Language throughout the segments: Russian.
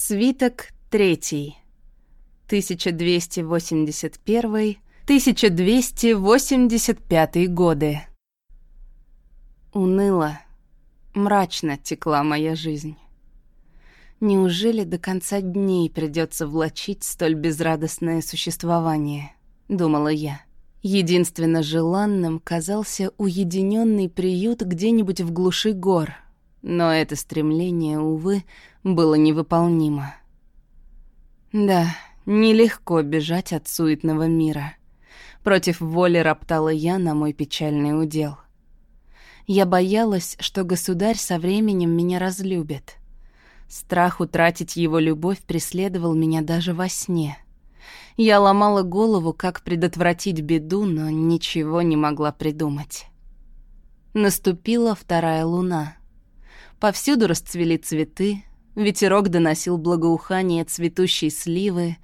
Свиток третий. 1281-1285 годы. Уныло, мрачно текла моя жизнь. Неужели до конца дней придется влачить столь безрадостное существование? Думала я. Единственно желанным казался уединенный приют где-нибудь в глуши гор, но это стремление, увы, было невыполнимо. Да, нелегко бежать от суетного мира. Против воли роптала я на мой печальный удел. Я боялась, что государь со временем меня разлюбит. Страх утратить его любовь преследовал меня даже во сне. Я ломала голову, как предотвратить беду, но ничего не могла придумать. Наступила вторая луна. Повсюду расцвели цветы, Ветерок доносил благоухание цветущей сливы,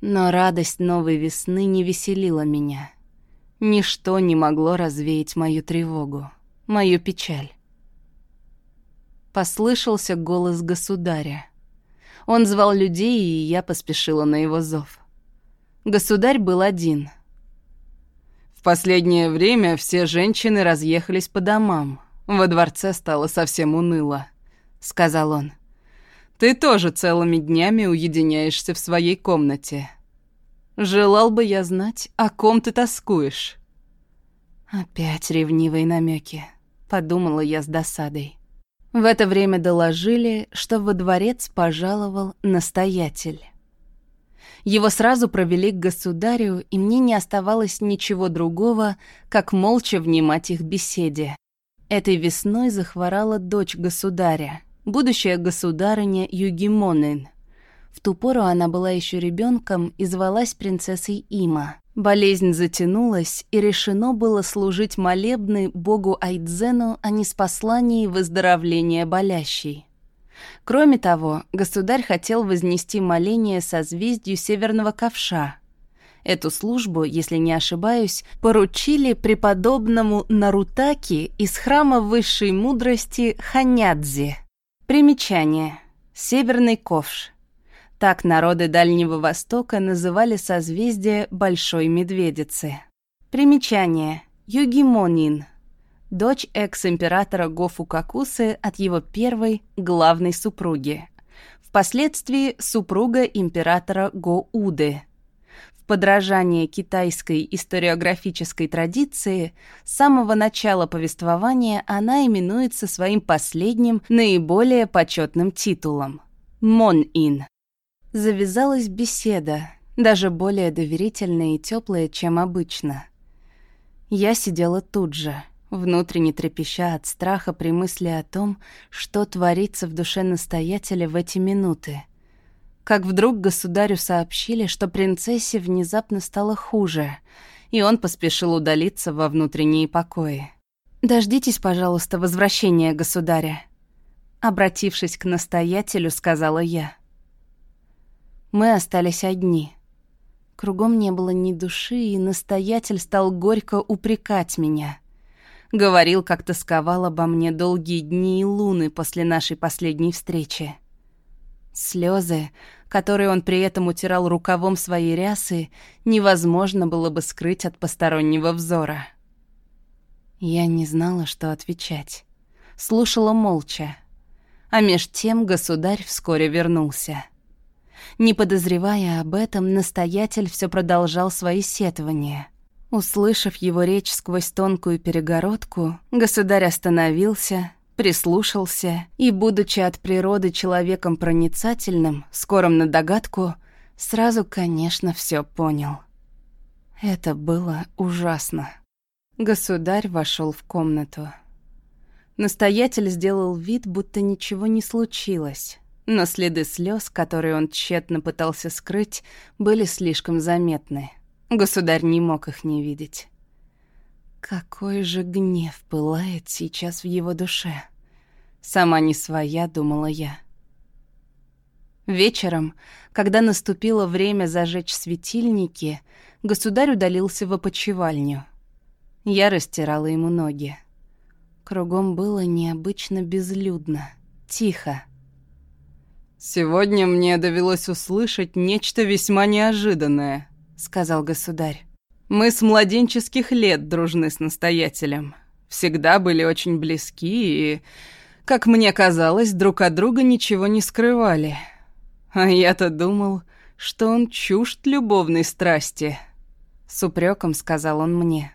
но радость новой весны не веселила меня. Ничто не могло развеять мою тревогу, мою печаль. Послышался голос государя. Он звал людей, и я поспешила на его зов. Государь был один. В последнее время все женщины разъехались по домам. Во дворце стало совсем уныло, — сказал он. Ты тоже целыми днями уединяешься в своей комнате. Желал бы я знать, о ком ты тоскуешь. Опять ревнивые намеки, подумала я с досадой. В это время доложили, что во дворец пожаловал настоятель. Его сразу провели к государю, и мне не оставалось ничего другого, как молча внимать их беседе. Этой весной захворала дочь государя, будущая государыня Югимонен. В ту пору она была еще ребенком и звалась принцессой Има. Болезнь затянулась, и решено было служить молебны богу Айдзену о неспослании выздоровления болящей. Кроме того, государь хотел вознести моление созвездию Северного Ковша. Эту службу, если не ошибаюсь, поручили преподобному Нарутаки из храма высшей мудрости Ханядзи. Примечание. Северный ковш. Так народы Дальнего Востока называли созвездие Большой Медведицы. Примечание. Югимонин. Дочь экс-императора Гофу Какусы от его первой, главной супруги. Впоследствии супруга императора Го-Уды подражание китайской историографической традиции, с самого начала повествования она именуется своим последним, наиболее почетным титулом — Мон-Ин. Завязалась беседа, даже более доверительная и теплая, чем обычно. Я сидела тут же, внутренне трепеща от страха при мысли о том, что творится в душе настоятеля в эти минуты — как вдруг государю сообщили, что принцессе внезапно стало хуже, и он поспешил удалиться во внутренние покои. «Дождитесь, пожалуйста, возвращения государя», — обратившись к настоятелю, сказала я. Мы остались одни. Кругом не было ни души, и настоятель стал горько упрекать меня. Говорил, как тосковал обо мне долгие дни и луны после нашей последней встречи. Слезы, которые он при этом утирал рукавом своей рясы, невозможно было бы скрыть от постороннего взора. Я не знала, что отвечать. Слушала молча. А меж тем государь вскоре вернулся. Не подозревая об этом, настоятель все продолжал свои сетования. Услышав его речь сквозь тонкую перегородку, государь остановился, прислушался и, будучи от природы человеком проницательным, скорым на догадку, сразу, конечно, все понял. Это было ужасно. Государь вошел в комнату. Настоятель сделал вид, будто ничего не случилось, но следы слез, которые он тщетно пытался скрыть, были слишком заметны. Государь не мог их не видеть. Какой же гнев пылает сейчас в его душе. Сама не своя, думала я. Вечером, когда наступило время зажечь светильники, государь удалился в опочивальню. Я растирала ему ноги. Кругом было необычно безлюдно, тихо. «Сегодня мне довелось услышать нечто весьма неожиданное», — сказал государь. «Мы с младенческих лет дружны с настоятелем. Всегда были очень близки и, как мне казалось, друг от друга ничего не скрывали. А я-то думал, что он чужд любовной страсти», — с упреком сказал он мне.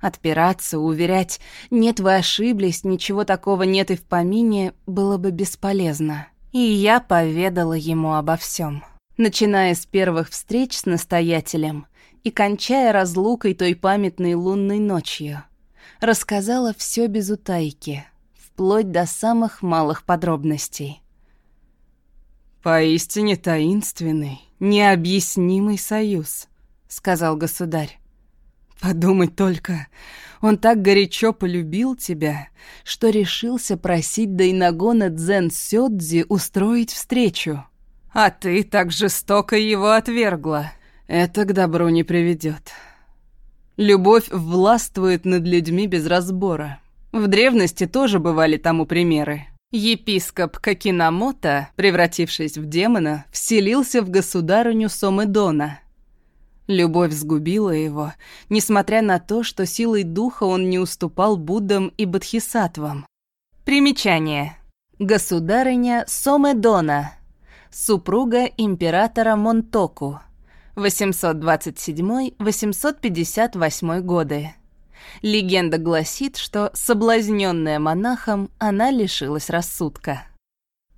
Отпираться, уверять «нет, вы ошиблись, ничего такого нет и в помине» было бы бесполезно. И я поведала ему обо всем, начиная с первых встреч с настоятелем и кончая разлукой той памятной лунной ночью. Рассказала все без утайки, вплоть до самых малых подробностей. «Поистине таинственный, необъяснимый союз», — сказал государь. «Подумать только, он так горячо полюбил тебя, что решился просить Дайнагона Дзен Сёдзи устроить встречу. А ты так жестоко его отвергла. Это к добру не приведет. Любовь властвует над людьми без разбора. В древности тоже бывали тому примеры. Епископ Какинамото, превратившись в демона, вселился в государыню Сомедона – Любовь сгубила его, несмотря на то, что силой духа он не уступал Буддам и Бодхисаттвам. Примечание. Государыня Сомедона, супруга императора Монтоку, 827-858 годы. Легенда гласит, что, соблазненная монахом, она лишилась рассудка.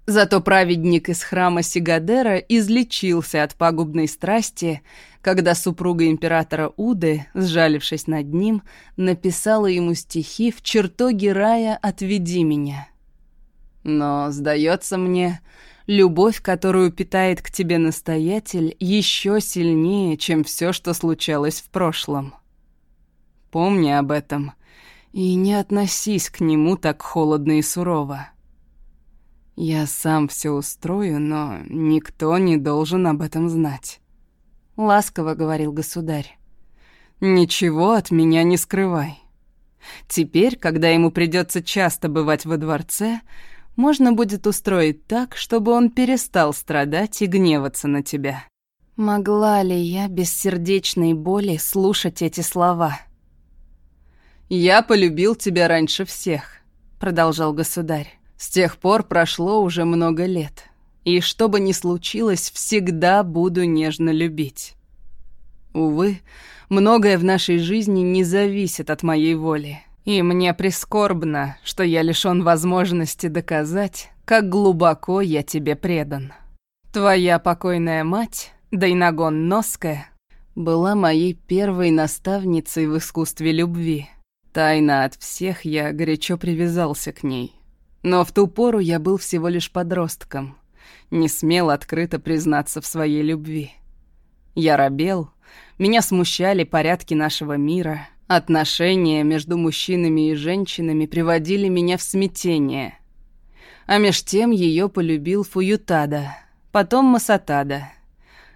Зато праведник из храма Сигадера излечился от пагубной страсти, когда супруга императора Уды, сжалившись над ним, написала ему стихи в чертоге рая «Отведи меня». Но, сдается мне, любовь, которую питает к тебе настоятель, еще сильнее, чем все, что случалось в прошлом. Помни об этом и не относись к нему так холодно и сурово. Я сам все устрою, но никто не должен об этом знать. Ласково говорил государь. Ничего от меня не скрывай. Теперь, когда ему придется часто бывать во дворце, можно будет устроить так, чтобы он перестал страдать и гневаться на тебя. Могла ли я без сердечной боли слушать эти слова? «Я полюбил тебя раньше всех», — продолжал государь. С тех пор прошло уже много лет. И что бы ни случилось, всегда буду нежно любить. Увы, многое в нашей жизни не зависит от моей воли. И мне прискорбно, что я лишён возможности доказать, как глубоко я тебе предан. Твоя покойная мать, Дайнагон Ноская, была моей первой наставницей в искусстве любви. Тайно от всех я горячо привязался к ней. Но в ту пору я был всего лишь подростком, не смел открыто признаться в своей любви. Я робел, меня смущали порядки нашего мира, отношения между мужчинами и женщинами приводили меня в смятение. А меж тем ее полюбил Фуютада, потом Масатада.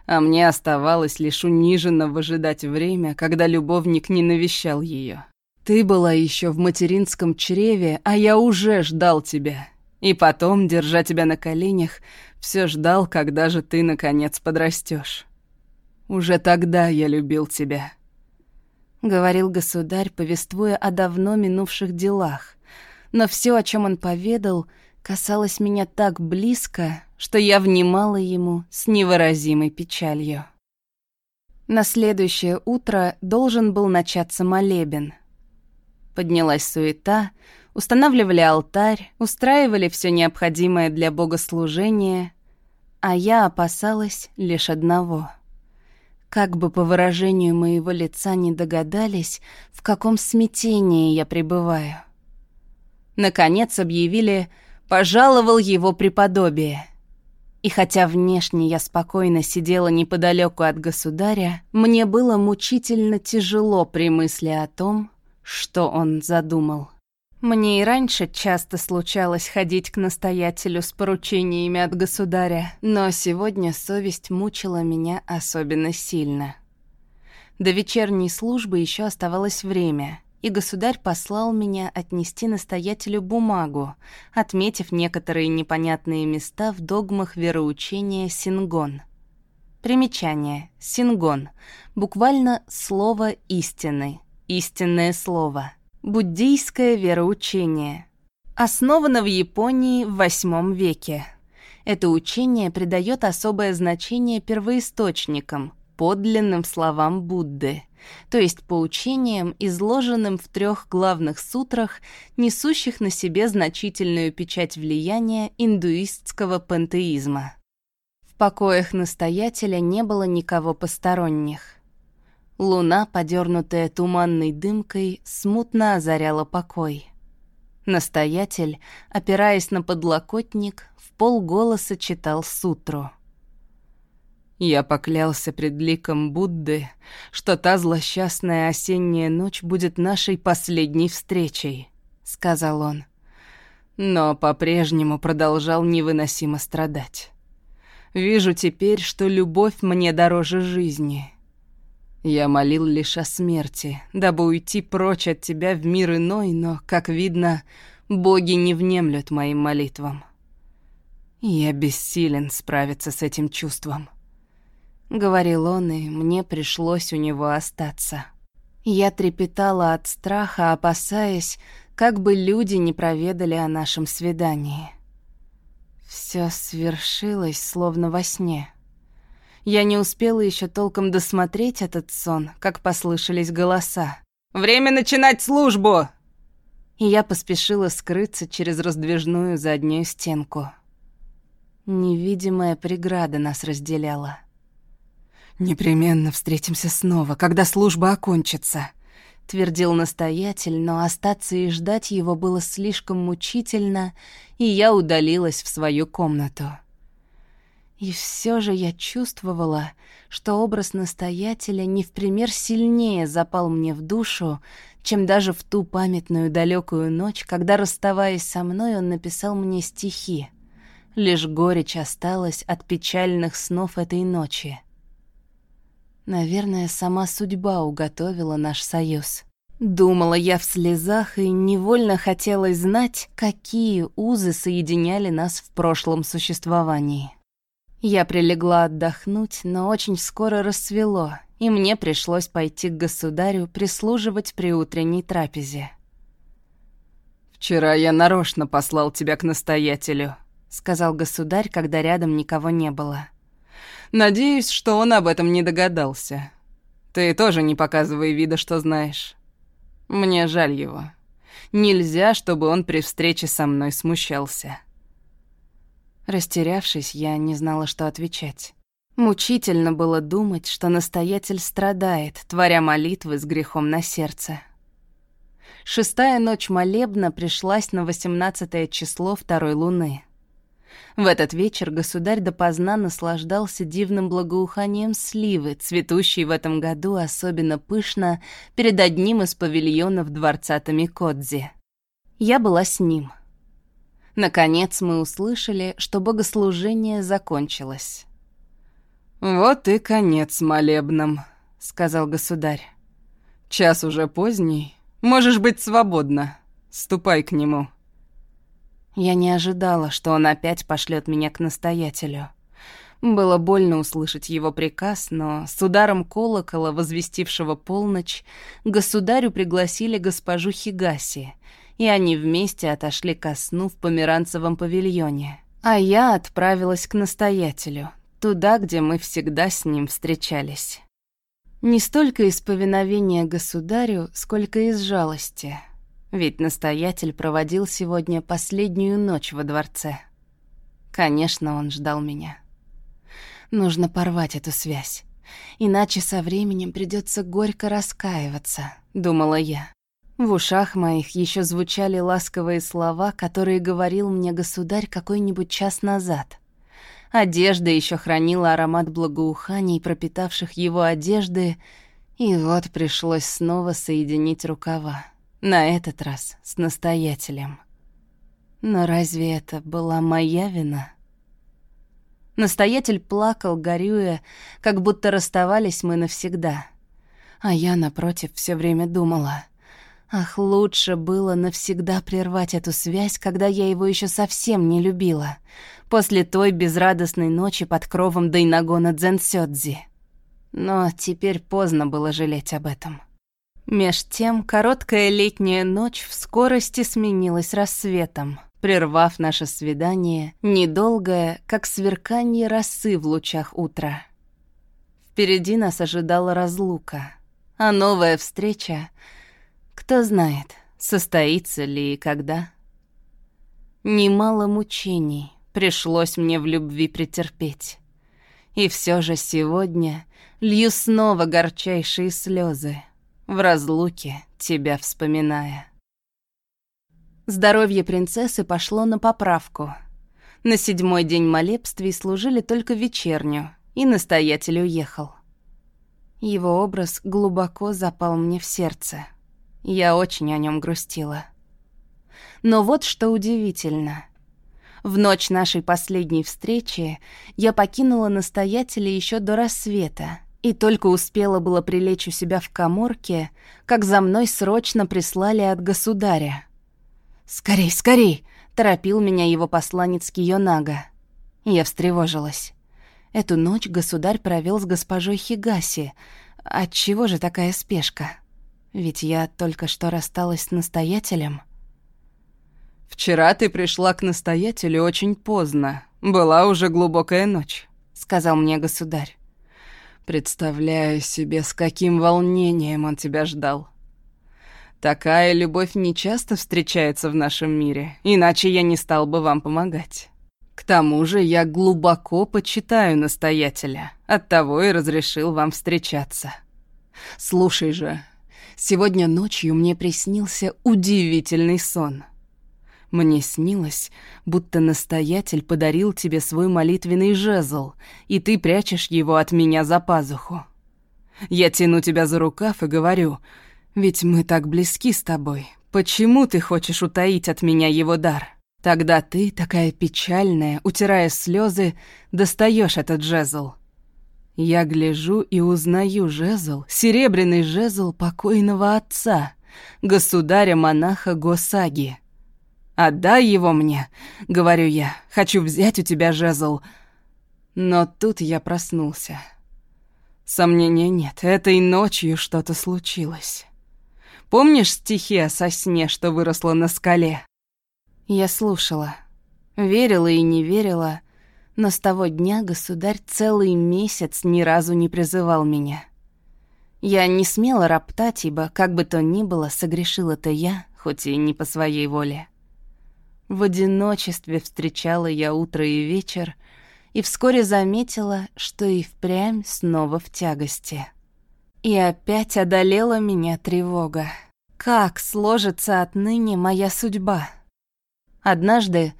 А мне оставалось лишь униженно выжидать время, когда любовник не навещал ее. Ты была еще в материнском чреве, а я уже ждал тебя. И потом, держа тебя на коленях, все ждал, когда же ты, наконец, подрастешь. Уже тогда я любил тебя. Говорил государь, повествуя о давно минувших делах. Но все, о чем он поведал, касалось меня так близко, что я внимала ему с невыразимой печалью. На следующее утро должен был начаться молебен — Поднялась суета, устанавливали алтарь, устраивали все необходимое для богослужения, а я опасалась лишь одного. Как бы по выражению моего лица не догадались, в каком смятении я пребываю. Наконец объявили «пожаловал его преподобие». И хотя внешне я спокойно сидела неподалеку от государя, мне было мучительно тяжело при мысли о том, что он задумал. Мне и раньше часто случалось ходить к настоятелю с поручениями от государя, но сегодня совесть мучила меня особенно сильно. До вечерней службы еще оставалось время, и государь послал меня отнести настоятелю бумагу, отметив некоторые непонятные места в догмах вероучения Сингон. Примечание. Сингон. Буквально «слово истины», «истинное слово». Буддийское вероучение. Основано в Японии в VIII веке. Это учение придает особое значение первоисточникам, подлинным словам Будды, то есть поучениям, изложенным в трех главных сутрах, несущих на себе значительную печать влияния индуистского пантеизма. В покоях настоятеля не было никого посторонних. Луна, подернутая туманной дымкой, смутно озаряла покой. Настоятель, опираясь на подлокотник, в полголоса читал сутру. Я поклялся пред ликом Будды, что та злосчастная осенняя ночь будет нашей последней встречей, сказал он. Но по-прежнему продолжал невыносимо страдать. Вижу теперь, что любовь мне дороже жизни. Я молил лишь о смерти, дабы уйти прочь от тебя в мир иной, но, как видно, боги не внемлют моим молитвам. Я бессилен справиться с этим чувством. — говорил он, и мне пришлось у него остаться. Я трепетала от страха, опасаясь, как бы люди не проведали о нашем свидании. Все свершилось, словно во сне. Я не успела еще толком досмотреть этот сон, как послышались голоса. «Время начинать службу!» И я поспешила скрыться через раздвижную заднюю стенку. Невидимая преграда нас разделяла. «Непременно встретимся снова, когда служба окончится», — твердил настоятель, но остаться и ждать его было слишком мучительно, и я удалилась в свою комнату. И все же я чувствовала, что образ настоятеля не в пример сильнее запал мне в душу, чем даже в ту памятную далекую ночь, когда, расставаясь со мной, он написал мне стихи. Лишь горечь осталась от печальных снов этой ночи. Наверное, сама судьба уготовила наш союз. Думала я в слезах и невольно хотелось знать, какие узы соединяли нас в прошлом существовании. Я прилегла отдохнуть, но очень скоро рассвело, и мне пришлось пойти к государю прислуживать при утренней трапезе. «Вчера я нарочно послал тебя к настоятелю», — сказал государь, когда рядом никого не было. Надеюсь, что он об этом не догадался. Ты тоже не показывай вида, что знаешь. Мне жаль его. Нельзя, чтобы он при встрече со мной смущался. Растерявшись, я не знала, что отвечать. Мучительно было думать, что настоятель страдает, творя молитвы с грехом на сердце. Шестая ночь молебна пришлась на восемнадцатое число второй луны. В этот вечер государь допоздна наслаждался дивным благоуханием сливы, цветущей в этом году особенно пышно перед одним из павильонов дворца Тамикодзи. Я была с ним. Наконец мы услышали, что богослужение закончилось. «Вот и конец молебном», — сказал государь. «Час уже поздний. Можешь быть свободна. Ступай к нему». Я не ожидала, что он опять пошлет меня к настоятелю. Было больно услышать его приказ, но с ударом колокола, возвестившего полночь, государю пригласили госпожу Хигаси, и они вместе отошли ко сну в померанцевом павильоне. А я отправилась к настоятелю, туда, где мы всегда с ним встречались. Не столько из повиновения государю, сколько из жалости — ведь настоятель проводил сегодня последнюю ночь во дворце. Конечно, он ждал меня. Нужно порвать эту связь. Иначе со временем придется горько раскаиваться, думала я. В ушах моих еще звучали ласковые слова, которые говорил мне государь какой-нибудь час назад. Одежда еще хранила аромат благоуханий, пропитавших его одежды, и вот пришлось снова соединить рукава. На этот раз с настоятелем. Но разве это была моя вина? Настоятель плакал, горюя, как будто расставались мы навсегда. А я, напротив, все время думала, Ах, лучше было навсегда прервать эту связь, когда я его еще совсем не любила, после той безрадостной ночи под кровом Дайнагона Дзенсёдзи. Но теперь поздно было жалеть об этом. Меж тем, короткая летняя ночь в скорости сменилась рассветом, прервав наше свидание, недолгое, как сверканье росы в лучах утра. Впереди нас ожидала разлука, а новая встреча, кто знает, состоится ли и когда. Немало мучений пришлось мне в любви претерпеть. И все же сегодня лью снова горчайшие слезы, в разлуке тебя вспоминая. Здоровье принцессы пошло на поправку. На седьмой день молебствий служили только вечерню, и настоятель уехал. Его образ глубоко запал мне в сердце. Я очень о нем грустила. Но вот что удивительно. В ночь нашей последней встречи я покинула настоятеля еще до рассвета и только успела было прилечь у себя в коморке, как за мной срочно прислали от государя. «Скорей, скорей!» — торопил меня его посланец Кионага. Я встревожилась. Эту ночь государь провел с госпожой Хигаси. Отчего же такая спешка? Ведь я только что рассталась с настоятелем. «Вчера ты пришла к настоятелю очень поздно. Была уже глубокая ночь», — сказал мне государь. Представляю себе, с каким волнением он тебя ждал. Такая любовь не часто встречается в нашем мире, иначе я не стал бы вам помогать. К тому же я глубоко почитаю настоятеля, оттого и разрешил вам встречаться. Слушай же, сегодня ночью мне приснился удивительный сон — мне снилось, будто настоятель подарил тебе свой молитвенный жезл, и ты прячешь его от меня за пазуху. Я тяну тебя за рукав и говорю, ведь мы так близки с тобой, почему ты хочешь утаить от меня его дар? Тогда ты, такая печальная, утирая слезы, достаешь этот жезл. Я гляжу и узнаю жезл, серебряный жезл покойного отца, государя-монаха Госаги. «Отдай его мне», — говорю я. «Хочу взять у тебя жезл». Но тут я проснулся. Сомнения нет, этой ночью что-то случилось. Помнишь стихи о сосне, что выросло на скале? Я слушала. Верила и не верила, но с того дня государь целый месяц ни разу не призывал меня. Я не смела роптать, ибо, как бы то ни было, согрешила-то я, хоть и не по своей воле. В одиночестве встречала я утро и вечер, и вскоре заметила, что и впрямь снова в тягости. И опять одолела меня тревога. Как сложится отныне моя судьба? Однажды,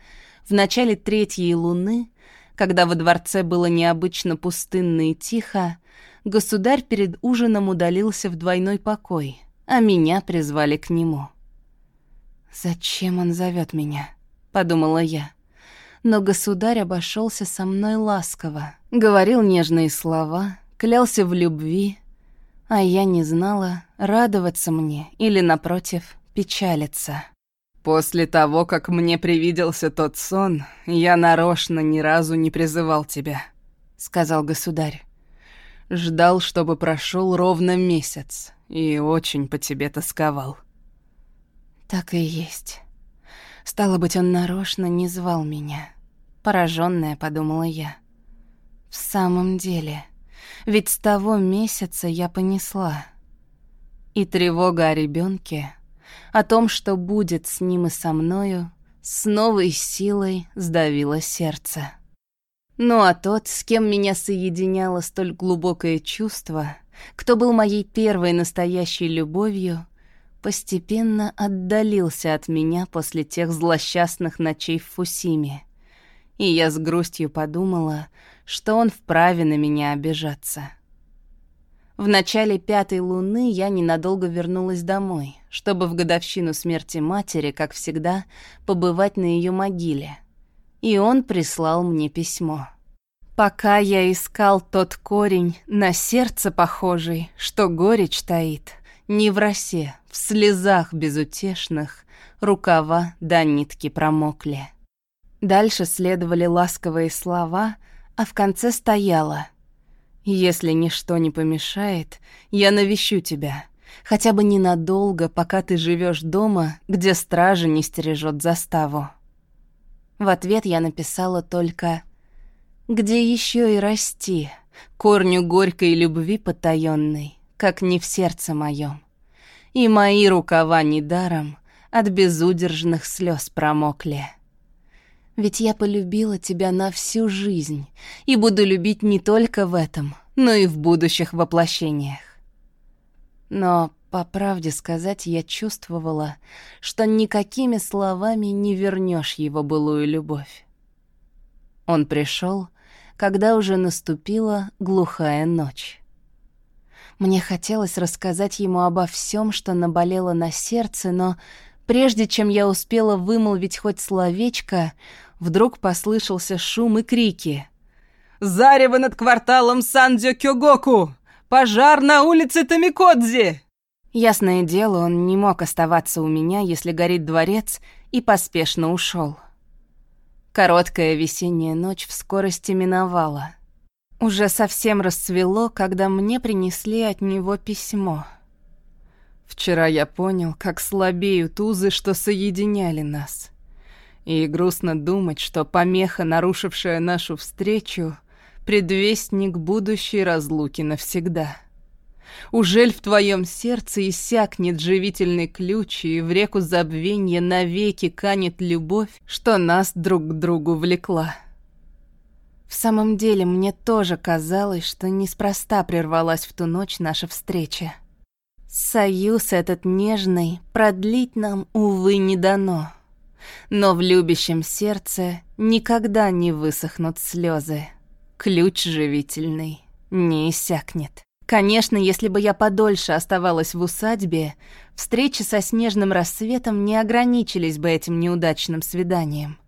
в начале третьей луны, когда во дворце было необычно пустынно и тихо, государь перед ужином удалился в двойной покой, а меня призвали к нему. Зачем он зовет меня? подумала я. Но государь обошелся со мной ласково, говорил нежные слова, клялся в любви, а я не знала, радоваться мне или, напротив, печалиться. «После того, как мне привиделся тот сон, я нарочно ни разу не призывал тебя», — сказал государь. «Ждал, чтобы прошел ровно месяц, и очень по тебе тосковал». «Так и есть». Стало быть, он нарочно не звал меня. Пораженная, подумала я. В самом деле, ведь с того месяца я понесла. И тревога о ребенке, о том, что будет с ним и со мною, с новой силой сдавила сердце. Ну а тот, с кем меня соединяло столь глубокое чувство, кто был моей первой настоящей любовью, постепенно отдалился от меня после тех злосчастных ночей в Фусиме. И я с грустью подумала, что он вправе на меня обижаться. В начале пятой луны я ненадолго вернулась домой, чтобы в годовщину смерти матери, как всегда, побывать на ее могиле. И он прислал мне письмо. Пока я искал тот корень, на сердце похожий, что горечь таит — Не в росе, в слезах безутешных рукава до нитки промокли. Дальше следовали ласковые слова, а в конце стояло «Если ничто не помешает, я навещу тебя, хотя бы ненадолго, пока ты живешь дома, где стража не стережет заставу». В ответ я написала только «Где еще и расти, корню горькой любви потаенной, как не в сердце моем. И мои рукава недаром от безудержных слез промокли». Ведь я полюбила тебя на всю жизнь и буду любить не только в этом, но и в будущих воплощениях. Но, по правде сказать, я чувствовала, что никакими словами не вернешь его былую любовь. Он пришел, когда уже наступила глухая ночь. Мне хотелось рассказать ему обо всем, что наболело на сердце, но прежде чем я успела вымолвить хоть словечко, вдруг послышался шум и крики. «Зарево над кварталом Сандзё-Кёгоку! Пожар на улице Тамикодзи!» Ясное дело, он не мог оставаться у меня, если горит дворец, и поспешно ушел. Короткая весенняя ночь в скорости миновала. Уже совсем расцвело, когда мне принесли от него письмо. Вчера я понял, как слабеют узы, что соединяли нас. И грустно думать, что помеха, нарушившая нашу встречу, предвестник будущей разлуки навсегда. Ужель в твоем сердце иссякнет живительный ключ, и в реку забвенья навеки канет любовь, что нас друг к другу влекла? В самом деле, мне тоже казалось, что неспроста прервалась в ту ночь наша встреча. Союз этот нежный продлить нам, увы, не дано но в любящем сердце никогда не высохнут слезы. Ключ живительный не иссякнет. Конечно, если бы я подольше оставалась в усадьбе, встречи со снежным рассветом не ограничились бы этим неудачным свиданием.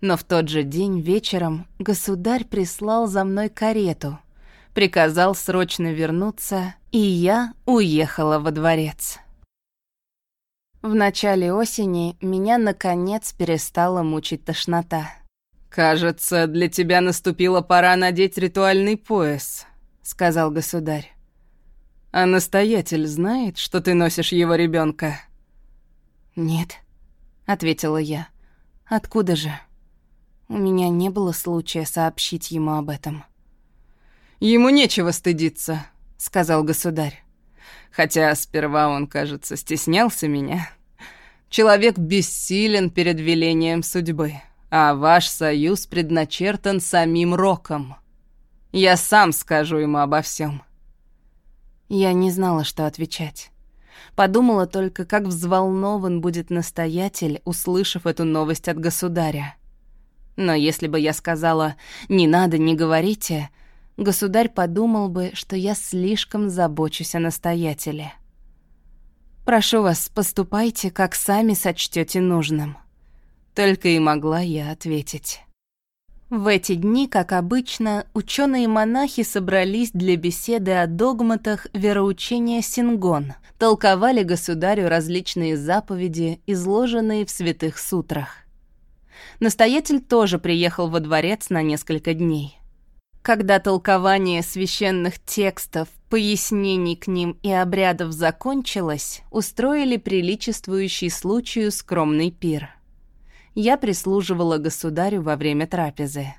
Но в тот же день вечером государь прислал за мной карету, приказал срочно вернуться, и я уехала во дворец. В начале осени меня, наконец, перестала мучить тошнота. «Кажется, для тебя наступила пора надеть ритуальный пояс», — сказал государь. «А настоятель знает, что ты носишь его ребенка? «Нет», — ответила я. «Откуда же? У меня не было случая сообщить ему об этом». «Ему нечего стыдиться», — сказал государь. Хотя сперва он, кажется, стеснялся меня. Человек бессилен перед велением судьбы, а ваш союз предначертан самим Роком. Я сам скажу ему обо всем. Я не знала, что отвечать. Подумала только, как взволнован будет настоятель, услышав эту новость от государя. Но если бы я сказала «не надо, не говорите», государь подумал бы, что я слишком забочусь о настоятеле. «Прошу вас, поступайте, как сами сочтете нужным». Только и могла я ответить. В эти дни, как обычно, ученые-монахи собрались для беседы о догматах вероучения Сингон, толковали государю различные заповеди, изложенные в святых сутрах. Настоятель тоже приехал во дворец на несколько дней. Когда толкование священных текстов, пояснений к ним и обрядов закончилось, устроили приличествующий случаю скромный пир. Я прислуживала государю во время трапезы.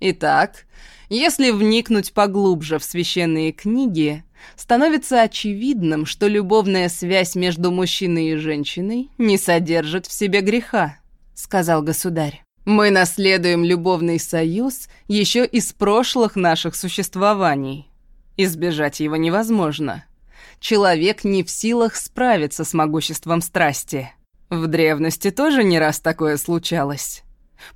Итак, если вникнуть поглубже в священные книги, становится очевидным, что любовная связь между мужчиной и женщиной не содержит в себе греха, сказал государь. Мы наследуем любовный союз еще из прошлых наших существований. Избежать его невозможно. Человек не в силах справиться с могуществом страсти. В древности тоже не раз такое случалось.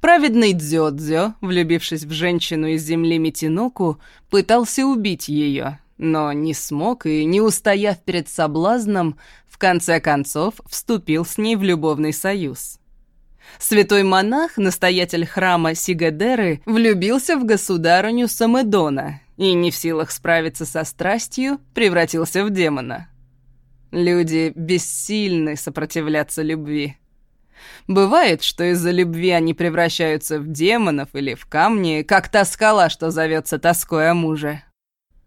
Праведный Дзёдзё, влюбившись в женщину из земли Митиноку, пытался убить ее, но не смог и, не устояв перед соблазном, в конце концов вступил с ней в любовный союз. Святой монах, настоятель храма Сигадеры, влюбился в государыню Самедона и, не в силах справиться со страстью, превратился в демона. Люди бессильны сопротивляться любви. Бывает, что из-за любви они превращаются в демонов или в камни, как та скала, что зовется тоской о муже.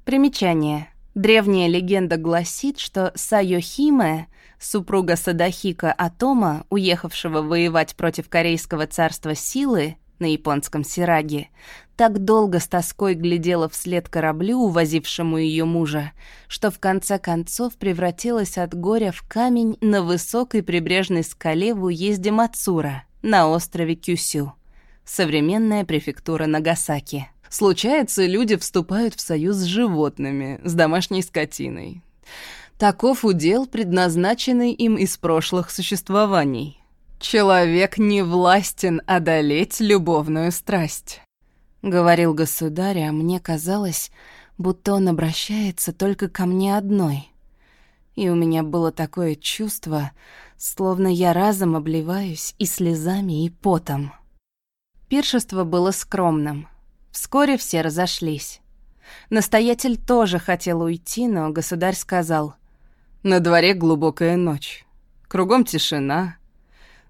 Примечание. Древняя легенда гласит, что Сайохиме, супруга Садахика Атома, уехавшего воевать против Корейского царства силы на японском Сираге, так долго с тоской глядела вслед кораблю, увозившему ее мужа, что в конце концов превратилась от горя в камень на высокой прибрежной скале в уезде Мацура на острове Кюсю, современная префектура Нагасаки. Случается, люди вступают в союз с животными, с домашней скотиной. Таков удел, предназначенный им из прошлых существований. Человек не властен одолеть любовную страсть. — говорил государь, а мне казалось, будто он обращается только ко мне одной. И у меня было такое чувство, словно я разом обливаюсь и слезами, и потом. Пиршество было скромным. Вскоре все разошлись. Настоятель тоже хотел уйти, но государь сказал. «На дворе глубокая ночь. Кругом тишина,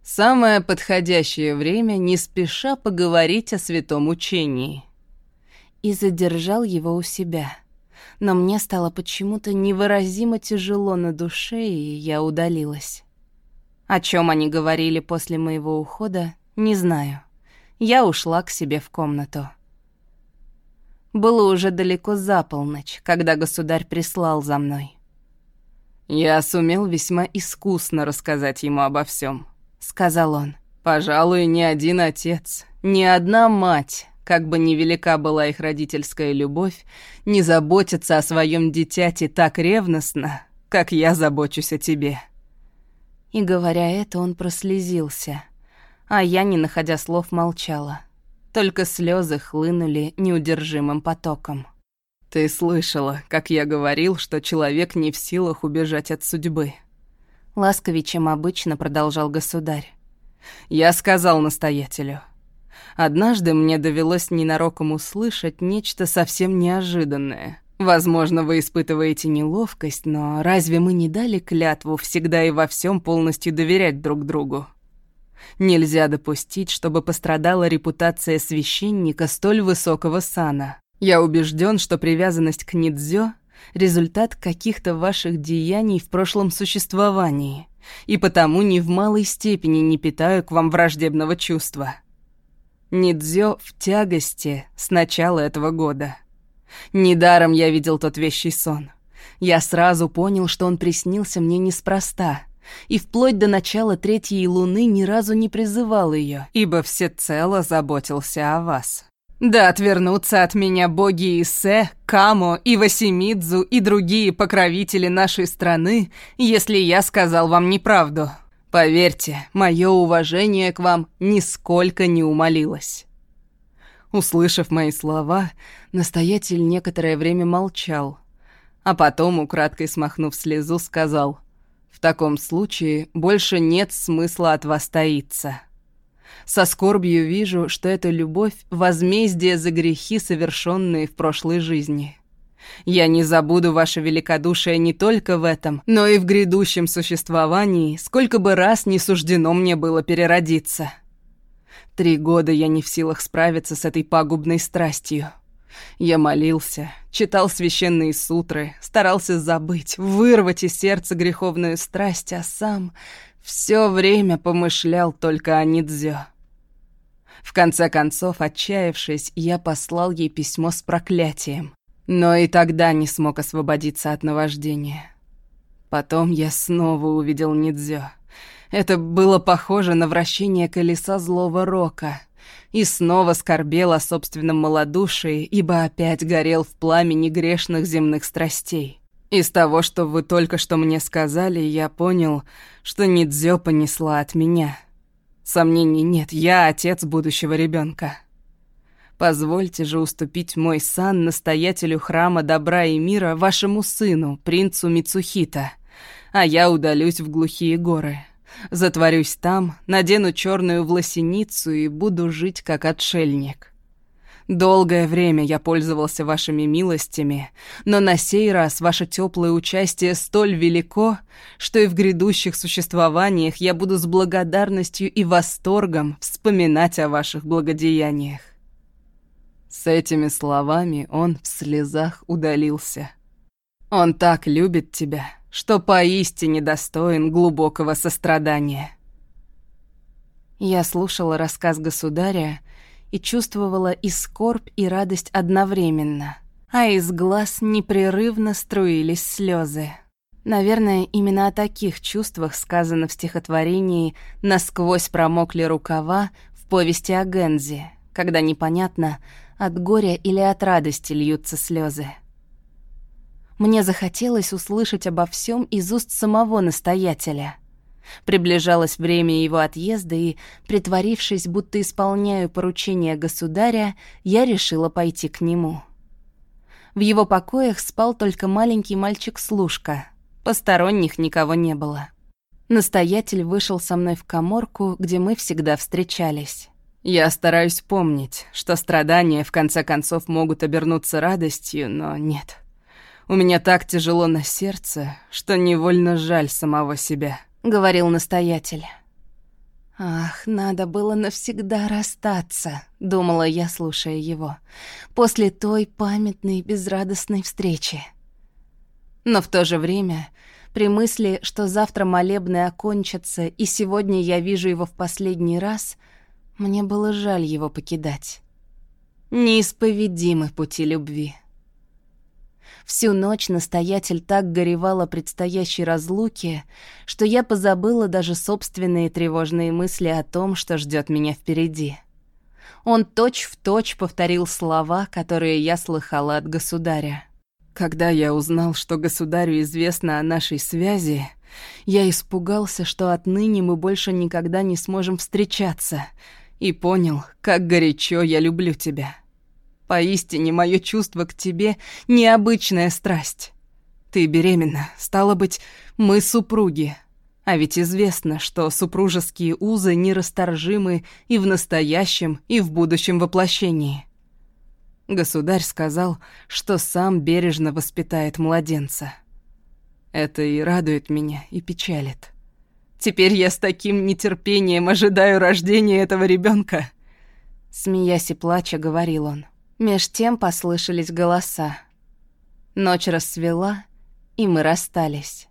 Самое подходящее время не спеша поговорить о святом учении. И задержал его у себя. Но мне стало почему-то невыразимо тяжело на душе, и я удалилась. О чем они говорили после моего ухода, не знаю. Я ушла к себе в комнату. Было уже далеко за полночь, когда государь прислал за мной. Я сумел весьма искусно рассказать ему обо всем. — сказал он. «Пожалуй, ни один отец, ни одна мать, как бы невелика была их родительская любовь, не заботится о своем дитяти так ревностно, как я забочусь о тебе». И говоря это, он прослезился, а я, не находя слов, молчала. Только слезы хлынули неудержимым потоком. «Ты слышала, как я говорил, что человек не в силах убежать от судьбы», ласковее, чем обычно продолжал государь. Я сказал настоятелю. Однажды мне довелось ненароком услышать нечто совсем неожиданное. Возможно, вы испытываете неловкость, но разве мы не дали клятву всегда и во всем полностью доверять друг другу? Нельзя допустить, чтобы пострадала репутация священника столь высокого сана. Я убежден, что привязанность к Нидзё результат каких-то ваших деяний в прошлом существовании, и потому ни в малой степени не питаю к вам враждебного чувства. Нидзё в тягости с начала этого года. Недаром я видел тот вещий сон. Я сразу понял, что он приснился мне неспроста, и вплоть до начала третьей луны ни разу не призывал ее, ибо всецело заботился о вас. Да отвернутся от меня боги Исе, Камо и Васимидзу и другие покровители нашей страны, если я сказал вам неправду. Поверьте, мое уважение к вам нисколько не умолилось». Услышав мои слова, настоятель некоторое время молчал, а потом, украдкой смахнув слезу, сказал, «В таком случае больше нет смысла от вас таиться». Со скорбью вижу, что эта любовь — возмездие за грехи, совершенные в прошлой жизни. Я не забуду ваше великодушие не только в этом, но и в грядущем существовании, сколько бы раз не суждено мне было переродиться. Три года я не в силах справиться с этой пагубной страстью. Я молился, читал священные сутры, старался забыть, вырвать из сердца греховную страсть, а сам все время помышлял только о Нидзё. В конце концов, отчаявшись, я послал ей письмо с проклятием. Но и тогда не смог освободиться от наваждения. Потом я снова увидел Нидзё. Это было похоже на вращение колеса злого рока. И снова скорбел о собственном малодушии, ибо опять горел в пламени грешных земных страстей. Из того, что вы только что мне сказали, я понял, что Нидзё понесла от меня. Сомнений нет, я отец будущего ребенка. Позвольте же уступить мой сан настоятелю храма добра и мира вашему сыну, принцу Мицухита, а я удалюсь в глухие горы. Затворюсь там, надену черную власеницу и буду жить как отшельник. Долгое время я пользовался вашими милостями, но на сей раз ваше теплое участие столь велико, что и в грядущих существованиях я буду с благодарностью и восторгом вспоминать о ваших благодеяниях. С этими словами он в слезах удалился. Он так любит тебя, что поистине достоин глубокого сострадания. Я слушала рассказ государя и чувствовала и скорбь, и радость одновременно, а из глаз непрерывно струились слезы. Наверное, именно о таких чувствах сказано в стихотворении «Насквозь промокли рукава» в повести о Гензе, когда непонятно, от горя или от радости льются слезы. Мне захотелось услышать обо всем из уст самого настоятеля — Приближалось время его отъезда, и, притворившись, будто исполняю поручение государя, я решила пойти к нему. В его покоях спал только маленький мальчик-служка. Посторонних никого не было. Настоятель вышел со мной в коморку, где мы всегда встречались. Я стараюсь помнить, что страдания в конце концов могут обернуться радостью, но нет. У меня так тяжело на сердце, что невольно жаль самого себя. — говорил настоятель. «Ах, надо было навсегда расстаться», — думала я, слушая его, «после той памятной безрадостной встречи». Но в то же время, при мысли, что завтра молебны окончатся, и сегодня я вижу его в последний раз, мне было жаль его покидать. Неисповедимы пути любви. Всю ночь настоятель так горевал о предстоящей разлуке, что я позабыла даже собственные тревожные мысли о том, что ждет меня впереди. Он точь-в-точь точь повторил слова, которые я слыхала от государя. Когда я узнал, что государю известно о нашей связи, я испугался, что отныне мы больше никогда не сможем встречаться, и понял, как горячо я люблю тебя. Поистине, мое чувство к тебе — необычная страсть. Ты беременна, стало быть, мы супруги. А ведь известно, что супружеские узы нерасторжимы и в настоящем, и в будущем воплощении. Государь сказал, что сам бережно воспитает младенца. Это и радует меня, и печалит. Теперь я с таким нетерпением ожидаю рождения этого ребенка. Смеясь и плача, говорил он. — Меж тем послышались голоса. Ночь расцвела, и мы расстались.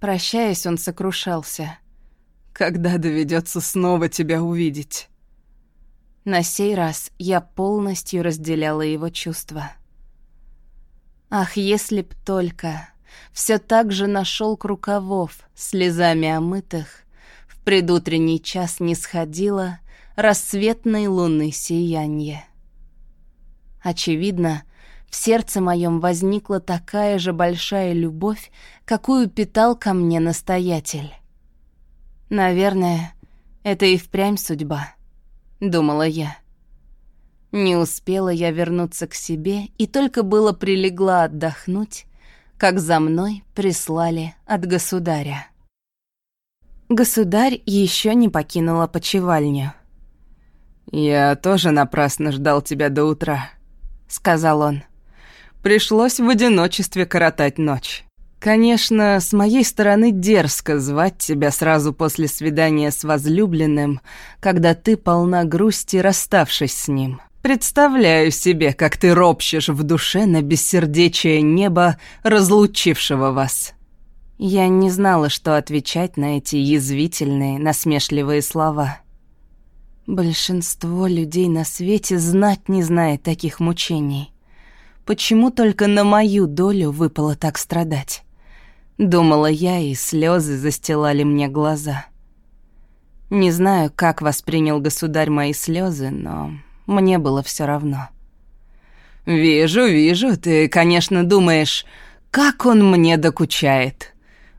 Прощаясь, он сокрушался. «Когда доведется снова тебя увидеть?» На сей раз я полностью разделяла его чувства. Ах, если б только все так же нашел рукавов, слезами омытых, в предутренний час не сходило рассветной луны сиянье. Очевидно, в сердце моем возникла такая же большая любовь, какую питал ко мне настоятель. Наверное, это и впрямь судьба, думала я. Не успела я вернуться к себе, и только было прилегла отдохнуть, как за мной прислали от государя. Государь еще не покинула почевальню. «Я тоже напрасно ждал тебя до утра», сказал он. Пришлось в одиночестве коротать ночь. Конечно, с моей стороны дерзко звать тебя сразу после свидания с возлюбленным, когда ты полна грусти, расставшись с ним. Представляю себе, как ты ропщешь в душе на бессердечие неба, разлучившего вас. Я не знала, что отвечать на эти язвительные, насмешливые слова. Большинство людей на свете знать не знает таких мучений. Почему только на мою долю выпало так страдать? Думала я, и слезы застилали мне глаза. Не знаю, как воспринял государь мои слезы, но мне было все равно. «Вижу, вижу, ты, конечно, думаешь, как он мне докучает.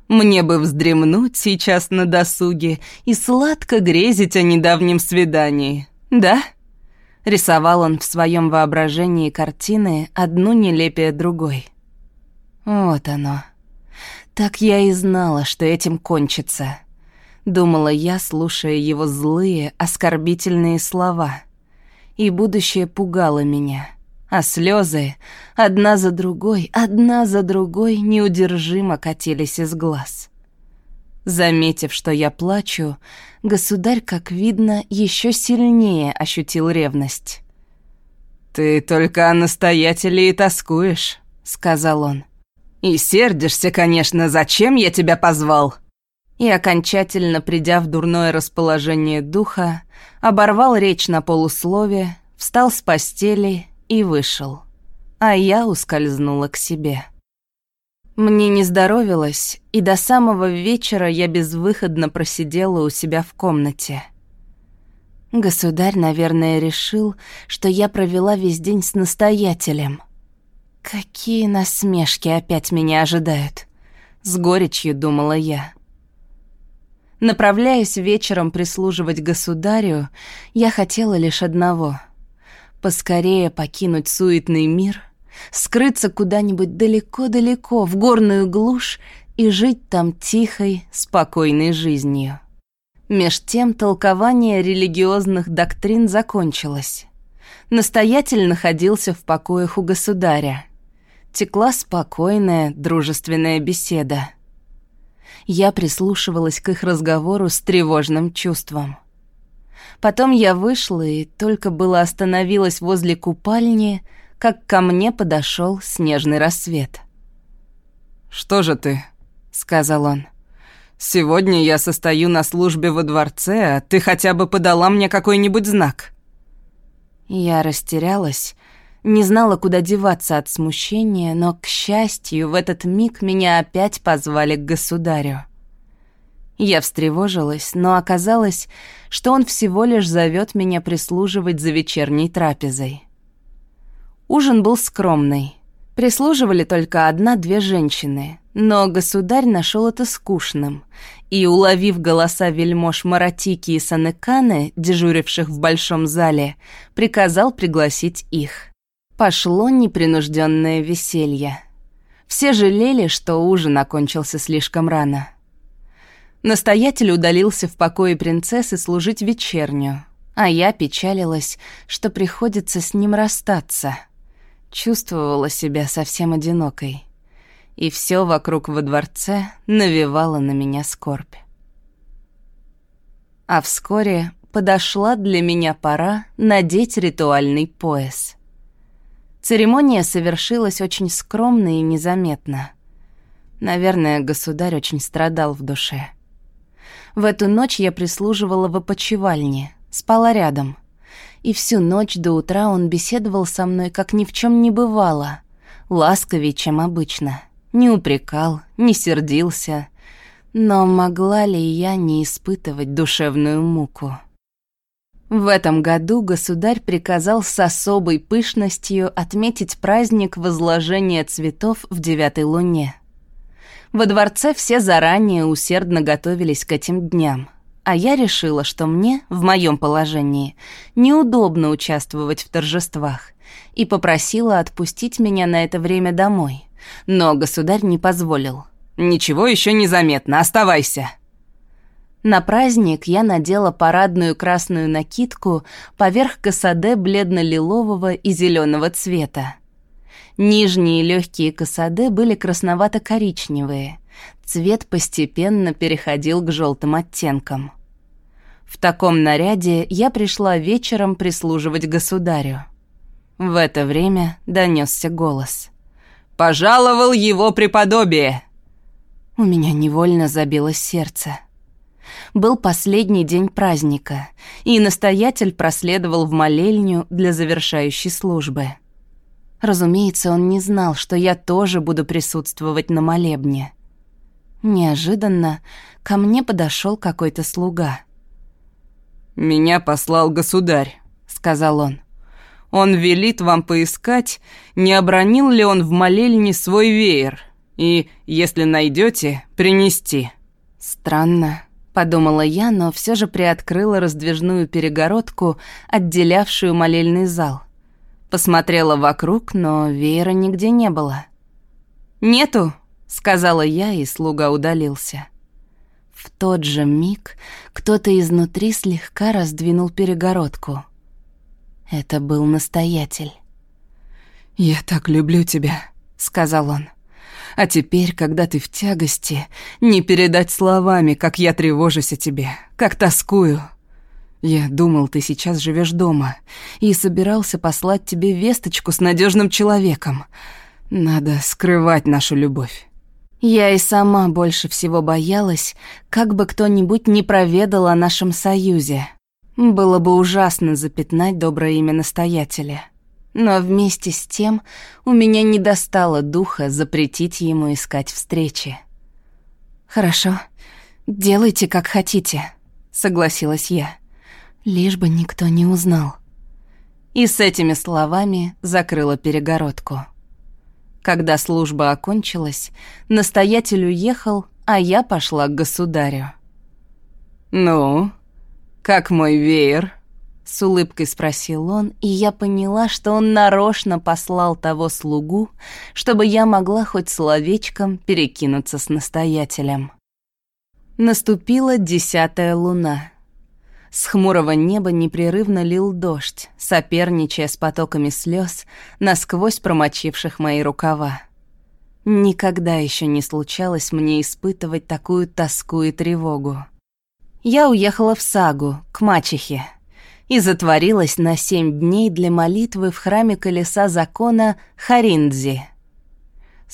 Мне бы вздремнуть сейчас на досуге и сладко грезить о недавнем свидании, да?» Рисовал он в своем воображении картины, одну нелепее другой. Вот оно. Так я и знала, что этим кончится. Думала я, слушая его злые, оскорбительные слова. и будущее пугало меня, а слезы одна за другой, одна за другой неудержимо катились из глаз. Заметив, что я плачу, государь, как видно, еще сильнее ощутил ревность. «Ты только о настоятеле и тоскуешь», — сказал он. «И сердишься, конечно, зачем я тебя позвал?» И окончательно придя в дурное расположение духа, оборвал речь на полуслове, встал с постели и вышел. А я ускользнула к себе. Мне не здоровилось, и до самого вечера я безвыходно просидела у себя в комнате. Государь, наверное, решил, что я провела весь день с настоятелем. Какие насмешки опять меня ожидают. С горечью думала я. Направляясь вечером прислуживать государю, я хотела лишь одного — поскорее покинуть суетный мир — скрыться куда-нибудь далеко-далеко, в горную глушь и жить там тихой, спокойной жизнью. Меж тем толкование религиозных доктрин закончилось. Настоятель находился в покоях у государя. Текла спокойная, дружественная беседа. Я прислушивалась к их разговору с тревожным чувством. Потом я вышла и только было остановилась возле купальни, как ко мне подошел снежный рассвет. «Что же ты?» — сказал он. «Сегодня я состою на службе во дворце, а ты хотя бы подала мне какой-нибудь знак». Я растерялась, не знала, куда деваться от смущения, но, к счастью, в этот миг меня опять позвали к государю. Я встревожилась, но оказалось, что он всего лишь зовет меня прислуживать за вечерней трапезой. Ужин был скромный. Прислуживали только одна-две женщины, но государь нашел это скучным, и, уловив голоса вельмож Маратики и Санеканы, дежуривших в большом зале, приказал пригласить их. Пошло непринужденное веселье. Все жалели, что ужин окончился слишком рано. Настоятель удалился в покое принцессы служить вечернюю, а я печалилась, что приходится с ним расстаться — чувствовала себя совсем одинокой. И все вокруг во дворце навевало на меня скорбь. А вскоре подошла для меня пора надеть ритуальный пояс. Церемония совершилась очень скромно и незаметно. Наверное, государь очень страдал в душе. В эту ночь я прислуживала в опочивальне, спала рядом — и всю ночь до утра он беседовал со мной, как ни в чем не бывало, ласковее, чем обычно. Не упрекал, не сердился. Но могла ли я не испытывать душевную муку? В этом году государь приказал с особой пышностью отметить праздник возложения цветов в девятой луне. Во дворце все заранее усердно готовились к этим дням. А я решила, что мне, в моем положении, неудобно участвовать в торжествах, и попросила отпустить меня на это время домой. Но государь не позволил. «Ничего еще не заметно, оставайся!» На праздник я надела парадную красную накидку поверх косаде бледно-лилового и зеленого цвета. Нижние легкие косаде были красновато-коричневые, Цвет постепенно переходил к желтым оттенкам. В таком наряде я пришла вечером прислуживать государю. В это время донесся голос. «Пожаловал его преподобие!» У меня невольно забилось сердце. Был последний день праздника, и настоятель проследовал в молельню для завершающей службы. Разумеется, он не знал, что я тоже буду присутствовать на молебне. Неожиданно ко мне подошел какой-то слуга. «Меня послал государь», — сказал он. «Он велит вам поискать, не обронил ли он в молельне свой веер, и, если найдете, принести». «Странно», — подумала я, но все же приоткрыла раздвижную перегородку, отделявшую молельный зал. Посмотрела вокруг, но веера нигде не было. «Нету», сказала я, и слуга удалился. В тот же миг кто-то изнутри слегка раздвинул перегородку. Это был настоятель. «Я так люблю тебя», — сказал он. «А теперь, когда ты в тягости, не передать словами, как я тревожусь о тебе, как тоскую. Я думал, ты сейчас живешь дома, и собирался послать тебе весточку с надежным человеком. Надо скрывать нашу любовь». Я и сама больше всего боялась, как бы кто-нибудь не проведал о нашем союзе. Было бы ужасно запятнать доброе имя настоятеля. Но вместе с тем у меня не достало духа запретить ему искать встречи. «Хорошо, делайте, как хотите», — согласилась я. «Лишь бы никто не узнал». И с этими словами закрыла перегородку. Когда служба окончилась, настоятель уехал, а я пошла к государю. «Ну, как мой веер?» С улыбкой спросил он, и я поняла, что он нарочно послал того слугу, чтобы я могла хоть словечком перекинуться с настоятелем. Наступила десятая луна. С хмурого неба непрерывно лил дождь, соперничая с потоками слез, насквозь промочивших мои рукава. Никогда еще не случалось мне испытывать такую тоску и тревогу. Я уехала в Сагу, к мачехе, и затворилась на семь дней для молитвы в храме колеса закона Хариндзи.